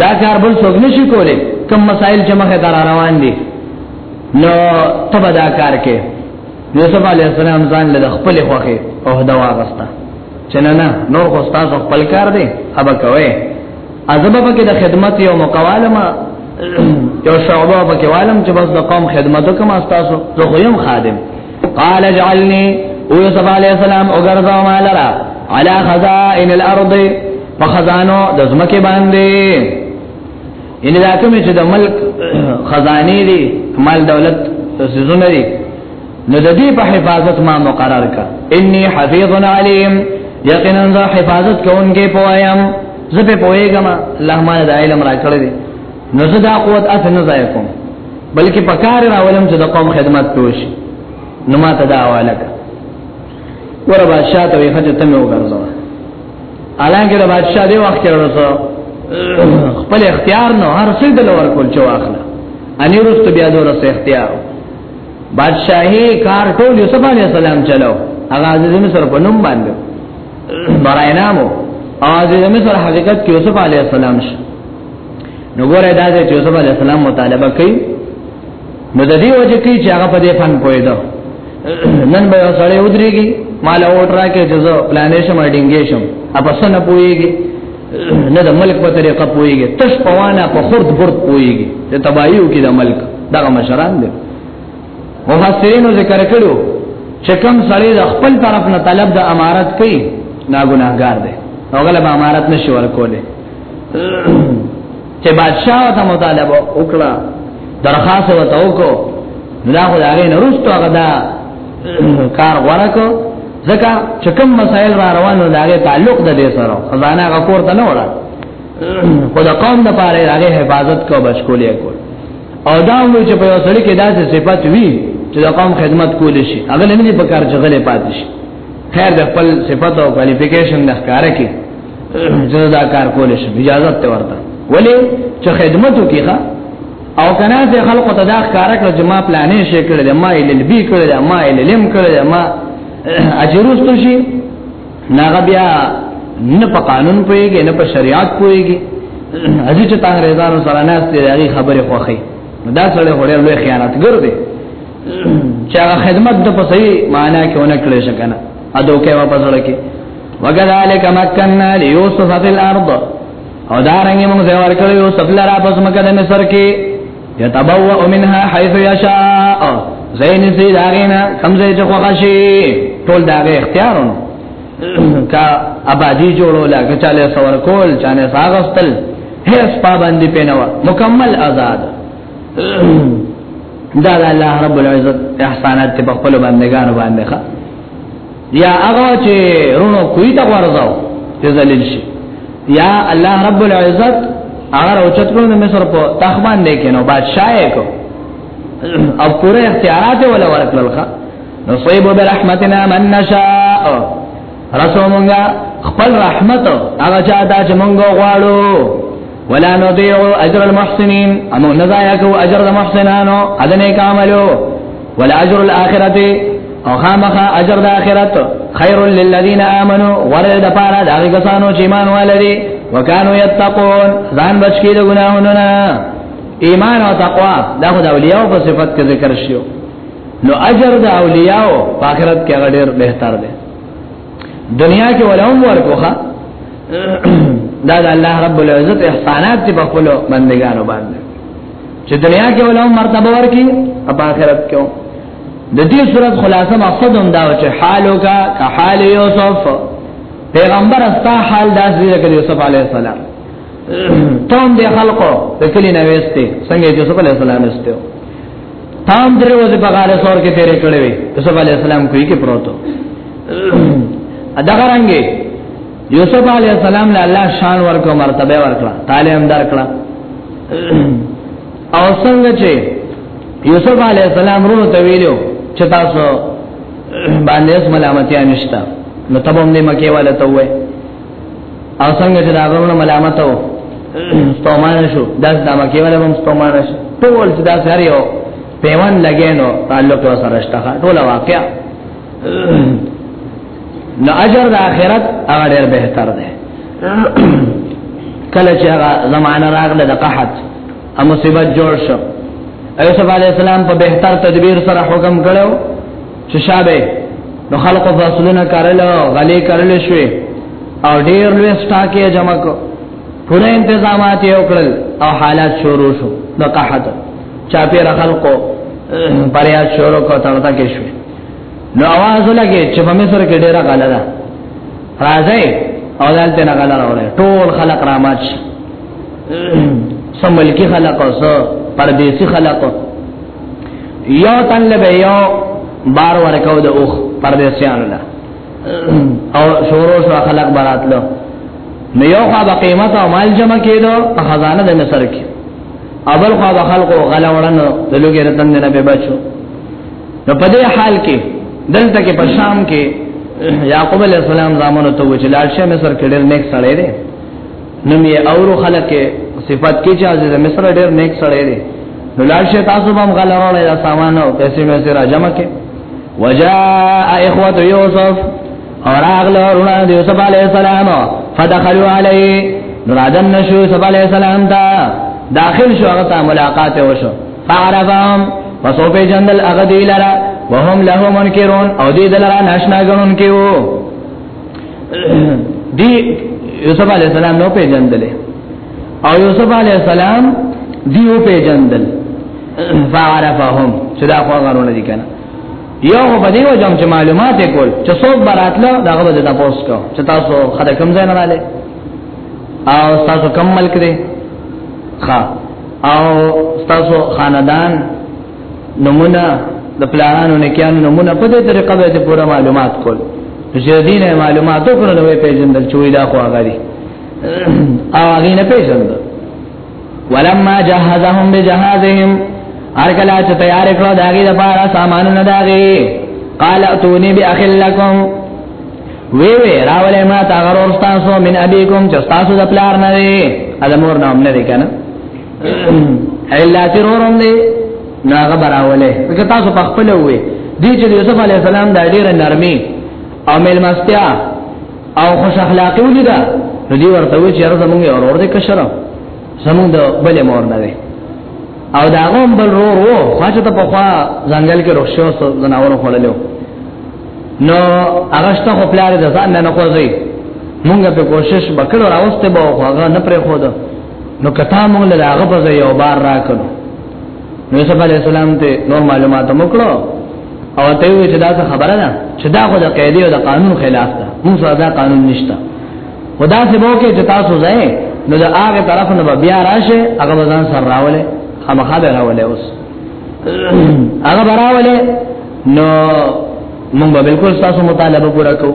دا کار بل څوک نشي کولی کوم مسائل چې مخه دار روان دي نو تبدا کار کې یوسف علی السلام ځان له خپل خوخه او دا واغستا چې نه نه نور خو تاسو خپل کار دی ابا کوي ازبه پکې د خدمت یو مقوالمه یو شعبه پکې عالم چې بس د قوم خدمت کوم تاسو زه خو یم خادم قال اجعلني او یوسف علی السلام او ګرځاو مالرا علی خزائن الارض فخزانو د زمکه باندې یعنی دا کوم چې د ملک خزانه دي مال دولت سيزونه دي نو د دې په حفاظت ما مقرر کا انی حفیظ علیم یقینا ز حفاظت کوونکی پوایم زه په پوهیږم الله ما د علم را کړی دی نو زه دا قوت اته نه ځای کوم بلکې پکار راولم چې د قوم خدمت کوش نو ما ته دا حواله ور بادشاہ ته وی خځه تم وګرځو الانګه د بادشاہ دی وخت ورسو خپل اختیار نو هر څه د لور کول چې واخله اني ورست بیا د ورس اختیار بادشاہي کار ټول یوسف علی السلام چلو هغه عزیز مصر په نوم باندې برای نامو عزیز مصر حقیقت کې یوسف علی السلام شو نو ګوره دا چې یوسف علی السلام مطالبه کوي نو د دې وجه کې چې هغه په دې فن پوهیدو نن به سړی ودرېږي مال اوټ راکې چې زه پلانې شم اډینګې شم اپسنه پوهیږي نه د ملک په طریقه پوهیږي تش پوانا په خرد برد پوهیږي ته تبایو کې د ملک دغه مشران دي مفسرین ذکر کړو چې کوم سړی د خپل طرف نه طلب د امارت کوي ناګناګار دی هغه له امارت نشي ورکولې چې بادشاہ ته مطالبه وکړه درخواست وته وکړو دا خو هغه نه روستو هغه دا کار ورکو ځکه چې کوم مسائل را روانو دا هغه تعلق د دې سره خزانه هغه کور ته نه وړه خو دا قوم د پاره هغه حفاظت کو بچکولې کو او دا مو چې په یو سړی کې داسې صفات وي چې د قوم خدمت کول شي هغه نه دي په کار چې غلې پاتې شي خیر د خپل صفات او کوالیفیکیشن د ښکارا کې زه دا کار کول شم اجازه ته ورته ولی چې خدمت وکړه او کنه چې خلق ته دا ښکارا کړ چې ما پلانې شي کړل ما ال بي کړل ما ال لم کړل ما اجرستو شي ناغه بیا نه په قانون پويږي نه په شریعت پويږي اځي چې تانګ رضانو سره نه استي دغه خبره خوخي دا سره هره لوی خیانتګر دی چې هغه خدمت د په صحیح معنا کې ونه کړی شکنه اته کې واپس ورکه وکذالک مکننا لیوسف فی الارض او دا رنګ موږ زه ورکړ یوسف لرا پس مکه د مصر کې یتبوء منها حيث یشاء زین سی داغینا کمزې چې خوښي ټول داغه اختیارونو کا آبادی جوړول کا چاله سور کول چانه ساغستل هیڅ پابندی پینوا مکمل آزاد دا د الله رب العزت احسانات ته په خپل بندگانو باندې ښه یا هغه چې رونو کوی ته ورځاو چې ذلیل شي یا الله رب العزت هغه اوچت کړو د مصر په تخ باندې کینو بادشاہ یې کو او پوره اختیارات ولا ورکړل ښه نصيب برحمتنا من نشاء رسومنګا خپل رحمت هغه چا ته چې مونږ غواړو ولا نضيع اجر المحسنين امو نضايا کو اجر المحسنانو ادنه کاملو ولا اجر الاخرت او خامخا اجر د اخرت خير للذين امنوا ورد د پاره د کسانو چې ایمان ولري وکانو يتقون ځان بچ کی د ګناهونو نه ایمان او تقوا دا خو د اولیاء په صفت کې ذکر شیو نو اجر د اولیاء په آخرت کې غډیر بهتر دی دنیا کې ولهم ورکوخه دا د الله رب العزت احسانات دی په خپل بندګانو باندې چې دنیا کې ولهم مرتبه ورکي او په آخرت کې د دې صورت خلاصه مقصد هم دا چې حالو کا که حال یوسف پیغمبر استا حال داسې لکه یوسف علی السلام تم دې خلقو د کلی نه وسته څنګه یوسف علی السلام وسته تام درې ورځې په غار سور کې تیرې کړې وي یوسف علی السلام کوی کې پروتو ادا غرانګي یوسف علی السلام له الله شان ورکو مرتبه ورکړه تعلیم درکړه او څنګه چې یوسف علی السلام ورو ته ویلو چې تاسو باندې ملامتیا نشته نو تبوم دې مکه والا ته وای او څنګه چې دا غوونه ملامت وو ستومان شو داس د مکه ولا هم ستومان شو ټول چې دا سره یو پیوان لګینو تعلق سره شته ټول واقع نو اجر د اخرت هغه ډیر بهتر دی کله چې هغه زمانہ راغله د قحط او مصیبت جوړ شو ایوب علی السلام په بهتر تدبیر سره حکم کړو چې شابه نو خلق فاصلونه کارل غلې کارل شوې او ډېر لوی سټاکې جمع کو پوره انتظامات یې وکړل او حالات شروع شو د قحط چا پیر خلکو پریا شروع کو تړتا کې شو نو आवाज لګي چې په مصر کې ډېر غلا ده راځي او دلته نه غلا راوړي ټول خلق رامات سملکی خلق او سو پردیسی خلق یو تن له یو بار ورکاو د اوخ پردیسیان له او شورو شو خلق براتلو نو یو خوا به قیمت او مال جمع کېدو په خزانه د مصر کې اول خوا به خلکو غلا وړنو د لوګي رتن نه به بچو نو په دې حال کې دلته کې په شام کې یعقوب علی السلام زامنو ته وچلال شه مصر کې ډېر نیک سړی دی نو می اورو خلک صفات کې چې عزیز مصر ډېر نیک سره دی نو لاړ شي تاسو به مغل راړې دا سامان او پیسې مې سره جمع کې وجاء اخوه یوسف اور اغلو رونا د یوسف علی السلام فدخلوا علی نورادن نشو یوسف علی السلام دا داخل شو هغه ته ملاقات وشو فعرفهم وصوب جندل اغدی لرا وهم له منکرون او دې دلرا ناشنا غنون کېو دی یوسف علی السلام نو پیجندل او یوسف علی السلام دیو پیجندل فعرفهم چې دا خو غرونه دي کنه یو په دې وجه چې معلومات کول چې څوک براتله دا غو د تاسو کو چې تاسو خدای کوم ځای نه رااله او تاسو کوم ملک دی ښا او تاسو خاندان نمونه د پلانانو نه کیانو نمونه په دې طریقه به ته پوره معلومات کول چې دین معلوماتو کړو نو په جندل چوي دا خو هغه دي او هغه نه پیژند ولما جهزهم بجهازهم ارکلا چې تیار کړو داګه د پاره سامانونه داګه قال اتوني باخل لكم وی وی راولې ما تا غرور تاسو من ابيكم چې تاسو د پلار نه دي ادمور نام نه دي کنه الا ترورم دی ناغه براوله که تاسو په خپل وې دي چې یوسف علی السلام د ډېر نرمي او ملمستیا او خوش اخلاقی ولیدا نو دی ورته وی چې راځه مونږه اورور دې کشره زمونږ د بلې مور نه وي او دا غوم بل رو رو خاصه ته په خوا ځنګل کې روښو سو زناورو خړلو نو هغه شته خپل لري ځان نه نه کوځي مونږ په کوشش وکړو راوسته به هغه نه پرې خو ده نو کتا موږ له هغه په ځای یو بار راکړو نو یوسف علی السلام ته نور معلومات وکړو او ته وی چې دا څه خبره ده چې دا خو د قاعده او د قانون خلاف ده موږ سره دا قانون نشته خدا سے وو کې چې تاسو ځای نو د هغه طرف نه بیا راشه هغه ځان سره راولې خامخا به راولې اوس هغه راولې نو موږ به بالکل تاسو مطالبه پورا کوو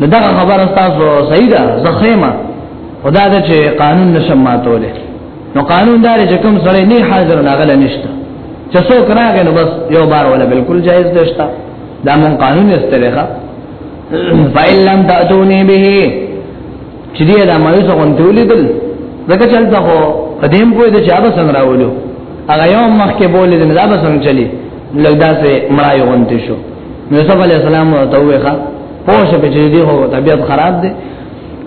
نو دا خبره تاسو صحیح ده زخیمه خدا دې چې قانون نشم ماتوله نو قانون دار چې کوم سره نه حاضر ناغل نشته چې څوک راغی نو بس یو بار ولا بالکل جایز دشتا دا مون قانون استریخه فإن لم تأتوني به چې دې دا مې څو غونډولې دل زکه چلته هو قدیم پوی د چا به څنګه راولو هغه یو مخ کې بولې د نظام څنګه چلی لږ داسې مړایو غونډې شو یوسف علی السلام ورته ویخه پوه شو چې دې هو طبيعت خراب دی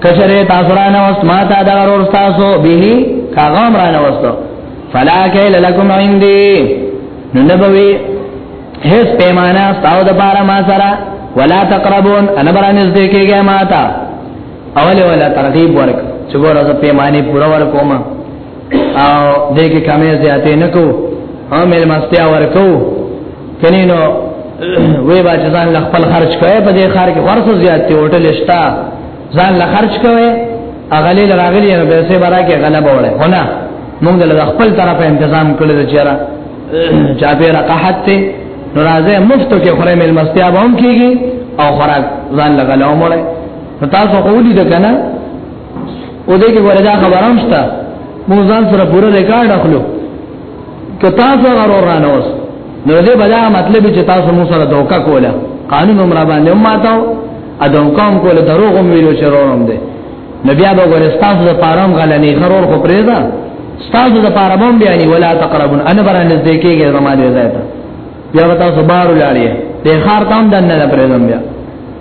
کشره تاسو را نه واست ما تا دا ورور تاسو به کاغام را نه واست فلا کیل لکم عندي نو نبوي هیڅ پیمانه تاسو د بارا ما سره ولا تقربون انا برانه دې کېږه ما تا اول ولا ترغیب ورک چې ګوره زه پیمانه پوره ورکوم او دې کې کمې زیاتې نه کو او مل مستیا ورکو کني نو وې با ځان ل خپل خرج کوي په دې خار کې ورسو زیاتې هوټل شتا ځان ل خرج کوي اغلی راغلی نو پیسې برا کې غلبه وړه هونه موږ له خپل طرفه تنظیم کړل چې را چا به رقحت ته ناراضه مفتو کې خره مل مستیا به هم کیږي او خره ځان لګلومړ تاسو قولي د کنه او دې کې وردا خبرام شته مو ځان سره پوره ریکارډ اخلو که تاسو غرور رانه وس نو دې بلا مطلب چې تاسو مو سره دوکا کوله قانون عمر باندې ماتاو ا دوکام کوله دروغ هم ویلو چې روم دې نبي ابو ګورستاس د پارام غلنې غرور خو پرېدا ستاسو د پاره بم بیا نی ولا تقربون انا برا نزدې کېږي زمانه ځای ته بیا وتا صبر لاړې د خار تام دنه پرېدم بیا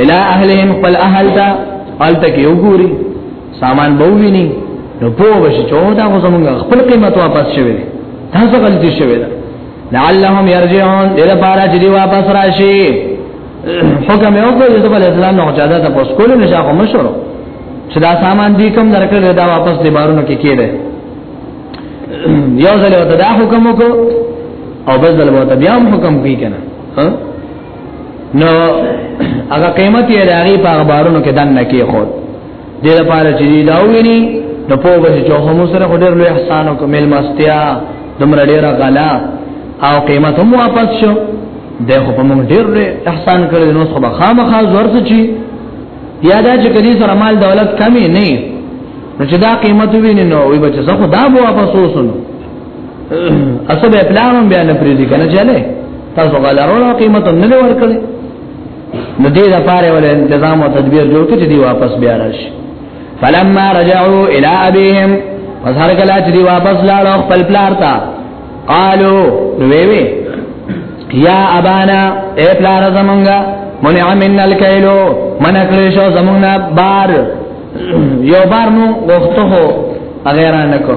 الى اهلهم قل اهل تا الته کې وګوري سامان به ویني نو په وشه چې دا خو زمونږ خپل قیمت واپس شوی دی تاسو غلطي شوی ده لعلهم يرجعون دې لپاره چې دی واپس راشي حکم یو کو یوسف علی السلام نو چاته ته پوس کول نشه کوم شروع چې دا سامان دې کم درکړل دا واپس دې بارونو کې کېده یو ځل وته دا حکم وکړو او بس دلته بیا حکم کوي کنه ها نو هغه قیمت یې راغی په اخبارونو کې دنه کې خو دې لپاره چې دا ویني نو په وجه چې هم سره خو ډېر لوی احسان او کومل مستیا دمر ډېر غلا او قیمت هم واپس شو ده خو په موږ ډېر لوی احسان کړی نو خو به خامخا زور څه چی یا دا چې کدي سره مال دولت کمی نه نو چې دا قیمت ویني نو وي بچ زه خو دا به واپس وسنو اسبه پلانم بیان پریزي کنه چاله تاسو غلرونو قیمت نه دی ورکړي نو دې لپاره ول تنظیم او تدبیر جوړ کړي دی واپس بیا راشي فلما رجعوا الى ابيهم فظهر کلا چې دی واپس لاړو خپل پلار ته قالو وی وی یا ابانا اے پلار زمونږه منع من الکیلو من کړی شو زمونږه بار یو بار مو غوښتو هغه را نکو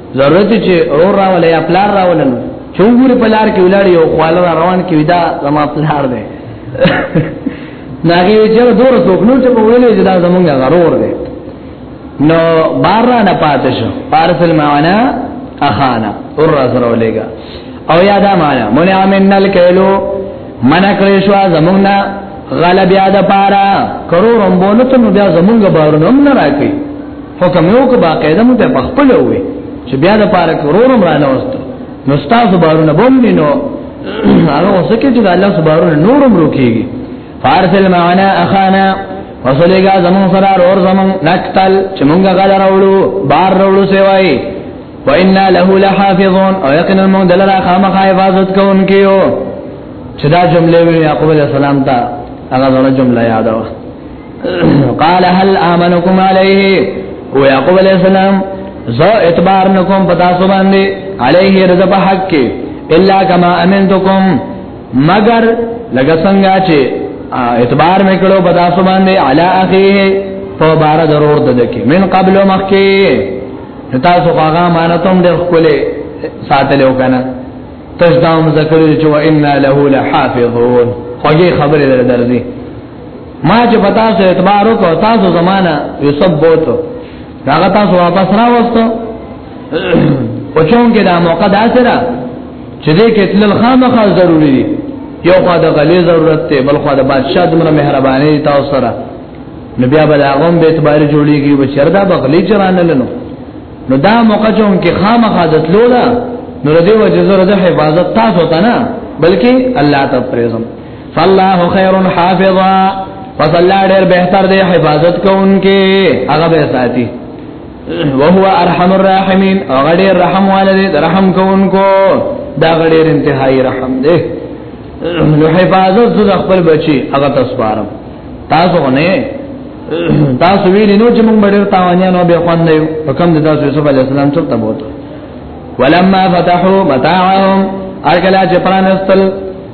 ضرورت چې اور راولې یا پلار راولل چې وګوري په لار کې ولاړ یو خپل را روان کې ودا زما پلار دی ناګي چې دور څوک نو چې په ویلې چې دا زمونږ غرور دی نو بار را نه پاتې شو پارسل معنا اخانا اور را سره ولېګا او یادا معنا مونږ امن الکلو من کړې شو زمونږ نه غلبیا د پارا کرو رمبونو ته نو بیا زمونږ بارونو نه راکې حکم یو کو باقاعده مو په خپل وې چې بیا د پاره کورونم را نه وستو نو تاسو بارونه بوم دي نو هغه وسکه چې الله سبحانه نورم روکيږي فارسل معنا اخانا وصلیگا زمون سره اور زمون نقتل چې مونږه غل راولو بار راولو سیوای وإنا له لحافظون او یقینا مونږ دلته خامخ حفاظت کوونکیو چې دا جمله وی یعقوب علیہ السلام ته هغه جمله یادوه قال هل امنكم عليه او يعقوب عليه السلام زو اعتبار نکوم پتا سو باندې عليه رضا په حق کې الا كما امنتكم مگر لګ څنګه چې اعتبار میکړو پتا سو باندې على اخيه په بار ضرور ده کې من قبل مخکي تاسو هغه مانتم ډېر خپلې ساتلو کنه تجدام ذکر چې وإنا له لحافظون خوږی خبره درځي ما چې پتا سو اعتبار وکړ تاسو زمانہ یو سب بوتو هغه تاسو واپس را وستو او چون کې دا موقع داسره چې دې کې تل خامخا ضروری دی یو خو د غلې ضرورت ته بل خو د بادشاہ دمر مهرباني تاسو سره نو بیا بل هغه به اعتبار جوړیږي به شردا بغلی چرانه لنو نو دا موقع چون کې خامخا د تلو ده نو دې وجه زره د حفاظت تاسو ته نه بلکې الله ته پرېزم فالله خير حافظا پس الله ډېر بهتر دی حفاظت کوونکې هغه به ساتي وهو ارحم الراحمین او غډیر رحم والده د رحم کوونکو دا غډیر انتهایی رحم دی نو حفاظت د خپل بچي هغه تاسو پاره تاسو نه تاسو ویلی نو چې موږ ډېر تاوانیا نو به خوان نه یو په کوم د تاسو یوسف علی السلام چرته بوته ولما فتحوا متاعهم ارکلا چې پرانستل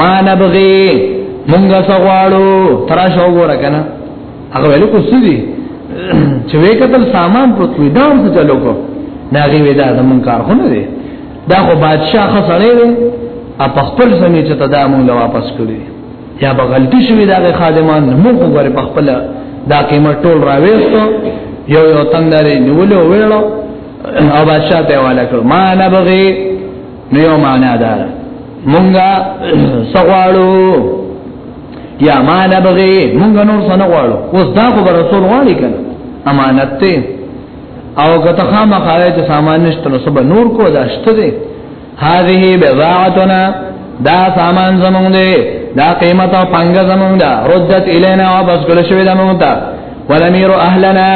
ما نبغي مونږه سغواړو ترا شو ګور کنه هغه ویل کو سدي چې وې کتل سامان پروت وي دا څه چلو کو ناغي وې دا زمون کار خو نه دی دا خو بادشاہ خسړې وي ا په خپل سمې چې ته دا مونږ واپس کړی یا به غلطي شوې دا خادمان مو خو غره په خپل دا قیمت ټول راوېستو یو یو تندرې نیولې وېړو او بادشاہ ته والا کړ ما نبغي نو یو معنا دا ده مونږه سغواړو یا ما نبغي مونږه نور سن غواړو اوس دا خو رسول غواړي کنه امانت ته او کته خامہ خایې چې سامان نشته نو سبا نور کو دا شته دي هذه بضاعتنا دا سامان زمونږ دی دا قیمت او پنګ زمونږ دا ردت الینا او بس کول شوی دا مونږ ته ولمیر اهلنا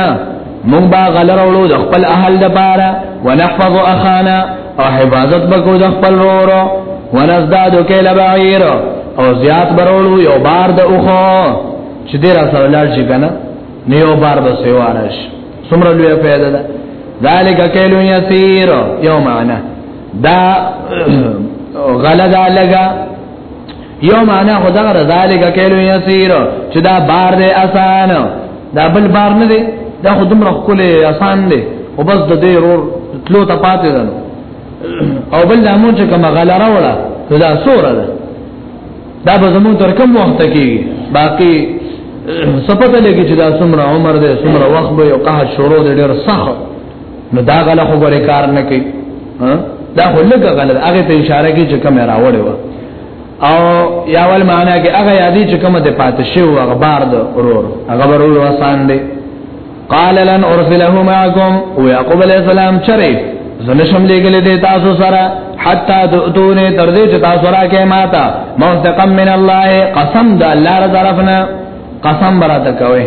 مونږ با غلر اولو د خپل اهل د پاره ونحفظ اخانا او حفاظت بکو د خپل رورو ونزداد کله بعیر او زیات برولو یو بار د اوخو چې دې را سره لاړ شي کنه نه یو بار به سیوارش څومره لوی پیدا ده ذالک کلو یسیر یو معنا دا غلدا لگا یو معنا خدا غره ذالک کلو یسیر چې دا بار دی آسان دا بل بار نه دی دا خودم رخله آسان دی او بس د دې رور تلو ته پاتې ده او بل دا مونږ چې کوم غلره وړه دا سوره ده دا به زمون تر کوم وخت کې باقی سپته لګی چې دا څومره عمر دی څومره وخت به یو قه شروع دی ډېر سخت نو دا غله خو ګورې کار نه کوي دا خو لګه غله هغه ته اشاره کوي چې کمه راوړې و او یا ول معنا کې هغه یادی چې کومه ته پاتې شو هغه بار د ورور هغه ورور وسان دی قال لن ارسله معكم ويعقوب عليه السلام چرې زنشم لګلې دې تاسو سره حتا دونه تر دې چې تاسو راکې ماتا موثقا من الله قسم د الله رضا رفنا قسم براته کوي